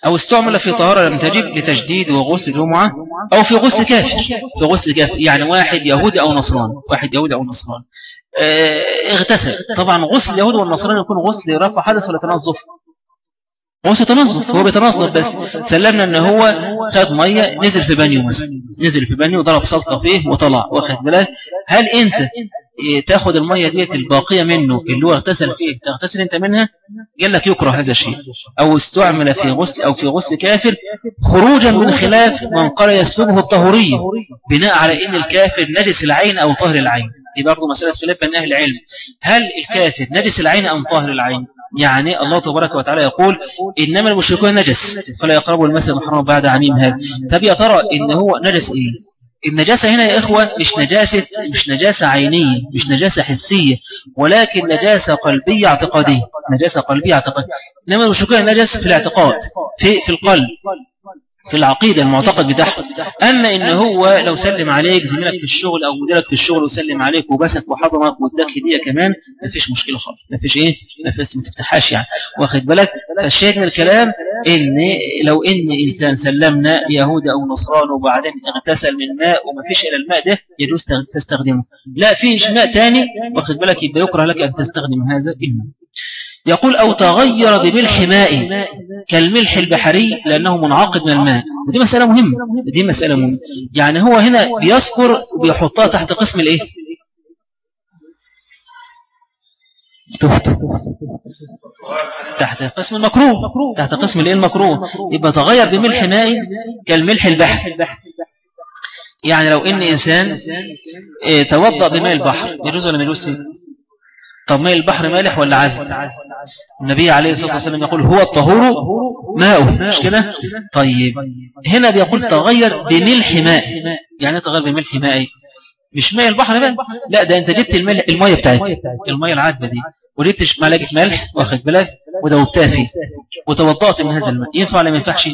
أو استعمل في طهارة لم تجب لتجديد وغسل جمعة أو في غسل كافر في غسل كافر يعني واحد يهودي أو نصراني واحد يهودي أو نصراني آه اغتسل. طبعا غسل اليهود والنصراني يكون غسل رفع حدث ولا تنظف؟ غسل تنظف هو بيتنظف بس سلمنا ان هو خد مية نزل في بانيو مثلا نزل في بانيو وضرب غطسة فيه وطلع واخد بالك؟ هل أنت تاخد المية ديت الباقية منه اللي هو اغتسل فيه. تغتسل أنت منها؟ قال لك يكره هذا الشيء. أو استعمل في غسل أو في غسل كافر خروجا من خلاف من قال يسلبه الطهورية بناء على إن الكافر نجس العين أو طهر العين. دي برضه مسألة خلاف بين أهل العلم. هل الكافر نجس العين أم طهر العين؟ يعني الله تبارك وتعالى يقول إنما المشركون نجس. فلا يقربوا المسجد الحرام بعد عميم هذا. طب يا ترى إن هو نجس إيه؟ النجاسة هنا يا إخوة مش نجاسة مش نجاسة عينية مش نجاسة حسية ولكن نجاسة قلبية اعتقادية نجاسة قلبية اعتقادية. إنما المشركون نجس في الاعتقاد في في القلب. في العقيدة المعتقد بتاعها أما إن هو لو سلم عليك زميلك في الشغل أو مديرك في الشغل وسلم عليك وبسك وحضنك واداك هدية كمان ما فيش مشكلة خالص. ما فيش إيه؟ ما فيش ما تفتحهاش يعني. واخد بالك؟ فالشاهد من الكلام إن لو إن إنسان سلمنا يهود أو نصران وبعدين اغتسل من ماء وما فيش إلى الماء ده يجوز تستخدمه. لا فيش ماء تاني واخد بالك؟ يبقى يكره لك أن تستخدم هذا الماء. يقول أو تغير بملح ماء كالملح البحري لأنه منعقد من الماء. ودي مسألة مهمة. دي مسألة مهمة. يعني هو هنا بيذكر وبيحطها تحت قسم الإيه؟ تحت. قسم المكروه. تحت قسم الإيه المكروه. يبقى تغير بملح ماء كالملح البحر. يعني لو إن إنسان إيه، توضأ بماء البحر. يجوز ولا ما يجوز؟ طب ماء البحر مالح ولا عذب النبي عليه الصلاة والسلام يقول هو الطهور ماءه مش كده؟ طيب. هنا بيقول تغير بملح ماء. يعني تغير بملح ماء؟ مش ماء البحر بقى. لا ده أنت جبت الماء المية بتاعتك. المية العذبة دي. وجبت معلقه ملح واخد بالك؟ ودوبتها فيه. وتوضأت من هذا الماء. ينفع ولا ما ينفعش؟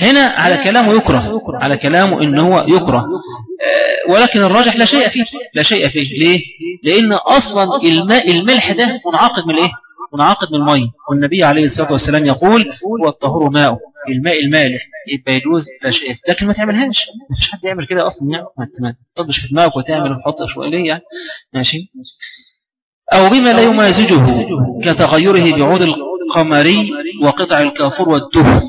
هنا على كلامه يكره على كلامه ان هو يكره. آه، ولكن الراجح لا شيء فيه لا شيء فيه. ليه؟ لأن أصلا الماء الملح ده منعقد من إيه؟ منعقد من الميه والنبي عليه الصلاة والسلام يقول هو الطهور ماء في الماء المالح يبقى يجوز لا شيء لكن ما تعملهاش. ما فيش حد يعمل كده أصلا. يعني ما تطبش في دماغك وتعمل وتحط ليه يعني؟ ماشي. أو بما لا يمازجه كتغيره بعود القمري وقطع الكافور والدهن.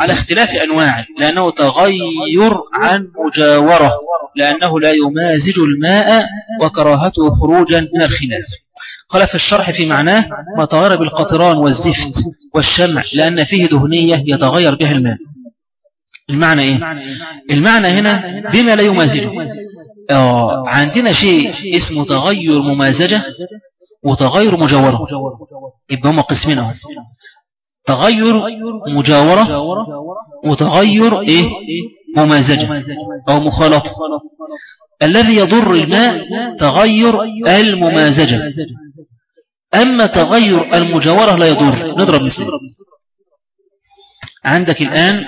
على اختلاف أنواعه لأنه تغير عن مجاورة لأنه لا يمازج الماء وكراهته خروجا من الخلاف قال في الشرح في معناه ما تغير بالقطران والزفت والشمع لأن فيه دهنية يتغير بها الماء. المعنى إيه؟ المعنى هنا بما لا يمازجه. آه عندنا شيء اسمه تغير ممازجة. وتغير مجاورة. يبقى هما قسمين اهو تغير مجاورة وتغير إيه؟ ممازجة أو مخالطة. الذي يضر الماء تغير الممازجة. أما تغير المجاورة لا يضر. نضرب مثال. عندك الآن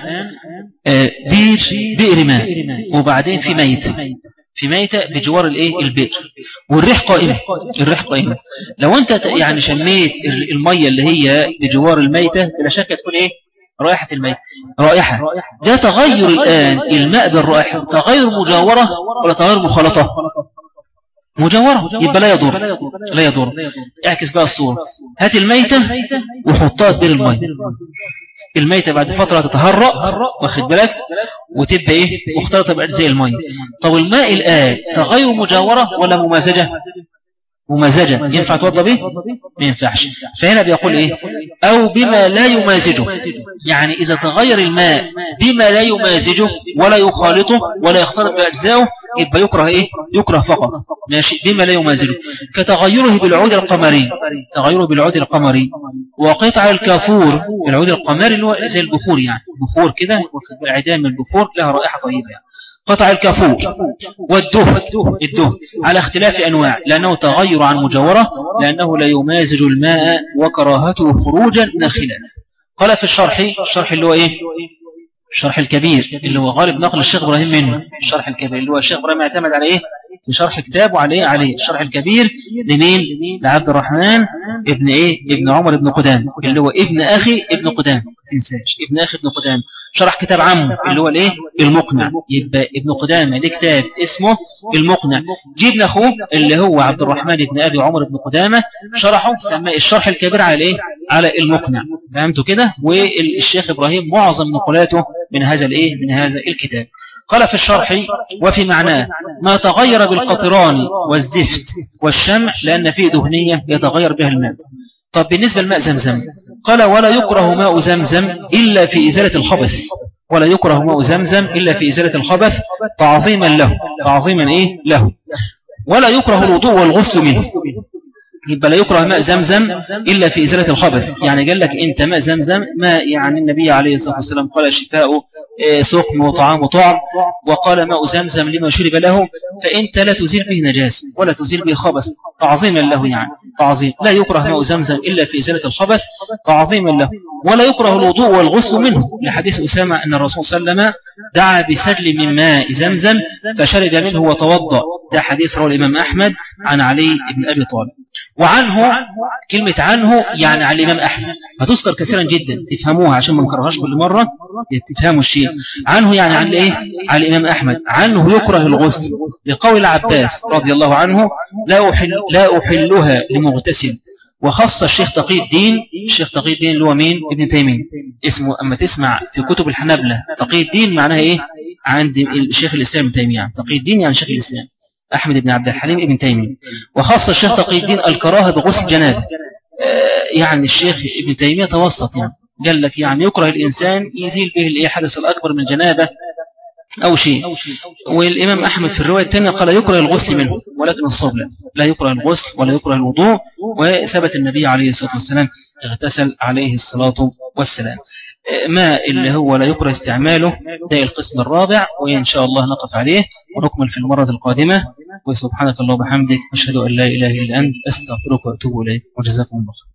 آه، بير بئر ماء وبعدين في ميت. في ميتة بجوار الإيه؟ البئر والريح قائمة. الريح قائمة. لو أنت يعني شميت المية اللي هي بجوار الميتة بلا شك تكون إيه؟ رائحة الميت رائحة. ده تغير الآن الماء بالرائحة. تغير مجاورة ولا تغير مخالطة؟ مجاورة. يبقى لا يضر. لا يضر. اعكس بقى الصورة. هات الميتة وحطها بين المية. الميتة بعد فترة تتهرأ واخد بالك؟ وتبقى إيه؟ مختلطة بعد زي المية طب الماء الآن تغير مجاورة ولا ممازجة؟ ممازجة. ينفع توضى به؟ ما ينفعش. فهنا بيقول إيه؟ أو بما لا يمازجه. يعني إذا تغير الماء بما لا يمازجه ولا يخالطه ولا يختلط بأجزائه يبقى يكره إيه؟ يكره فقط. ماشي؟ بما لا يمازجه. كتغيره بالعود القمري. تغيره بالعود القمري. وقطع الكافور. العود القمري اللي هو زي البخور يعني. بخور كده عدام البخور لها رائحة طيبة يعني. قطع الكافور. والدهن. الدهن. على اختلاف أنواع. لأنه تغير عن مجاورة لأنه لا يمازج الماء وكراهته خروجا من الخلاف. قال في الشرح الشرح اللي هو إيه؟ الشرح الكبير اللي هو غالب نقل الشيخ إبراهيم منه الشرح الكبير اللي هو الشيخ إبراهيم اعتمد على إيه؟ في شرح كتابه عليه عليه الشرح الكبير لمين؟ لعبد الرحمن ابن إيه؟ ابن عمر ابن قدام اللي هو ابن أخي ابن قدام. تنساش ابن أخي ابن قدام. شرح كتاب عمه اللي هو الايه؟ المقنع. يبقى ابن قدام ليه كتاب؟ اسمه المقنع. جبنا اخوه اللي هو عبد الرحمن ابن أبي عمر ابن قدامة شرحه سماه الشرح الكبير على الايه؟ على المقنع. فهمتوا كده؟ والشيخ إبراهيم معظم نقلاته من هذا الايه؟ من هذا الكتاب. قال في الشرح وفي معناه ما تغير بالقطران والزفت والشمع لأن فيه دهنية يتغير بها الماء. طب بالنسبة لماء زمزم قال ولا يكره ماء زمزم إلا في إزالة الخبث. ولا يكره ماء زمزم إلا في إزالة الخبث تعظيما له تعظيما إيه؟ له. ولا يكره الوضوء والغسل منه. يبقى لا يكره ماء زمزم إلا في إزالة الخبث. يعني قال لك أنت ماء زمزم ما يعني النبي عليه الصلاة والسلام قال شفاء آه، سقم وطعام وطعم وقال ماء زمزم لما شرب له فأنت لا تزيل به نجاس ولا تزيل به خبث. تعظيما له يعني تعظيم. لا يكره ماء زمزم إلا في إزالة الخبث تعظيما له. ولا يكره الوضوء والغسل منه. لحديث أسامة أن الرسول صلى الله عليه وسلم دعا بسجل من ماء زمزم فشرب منه وتوضأ. ده حديث رواه الإمام أحمد عن علي بن أبي طالب. وعنه كلمة عنه يعني على الإمام أحمد. هتذكر كثيرا جدا تفهموها عشان ما نكررهاش كل مرة. تفهموا الشيء. عنه يعني عن إيه؟ على الإمام أحمد. عنه يكره الغسل. لقول العباس رضي الله عنه لا, أحل لا أحلها لمغتسل. وخص الشيخ تقي الدين الشيخ تقي الدين اللي هو مين؟ ابن تيمية. اسمه أما تسمع في كتب الحنابلة. تقي الدين معناها إيه؟ عند الشيخ الإسلام تيمية. تقي الدين يعني شيخ الإسلام. أحمد بن عبد الحليم ابن تيمية وخاص الشيخ تقي الدين الكراهة بغسل جنابه آه، يعني الشيخ ابن تيمية توسط يعني قال لك يعني يكره الإنسان يزيل به الحدث الأكبر من جنابة أو شيء. والإمام أحمد في الرواية الثانية قال يكره الغسل منه ولكن الصوب لا لا يكره الغسل ولا يكره الوضوء وثبت النبي عليه الصلاة والسلام اغتسل عليه الصلاة والسلام. ما اللي هو لا يكره استعماله ده القسم الرابع وإن شاء الله نقف عليه ونكمل في المرة القادمة. وسبحانك الله وبحمدك أشهد أن لا إله إلا أنت أستغفرك وأتوب إليك وجزاكم الله خير.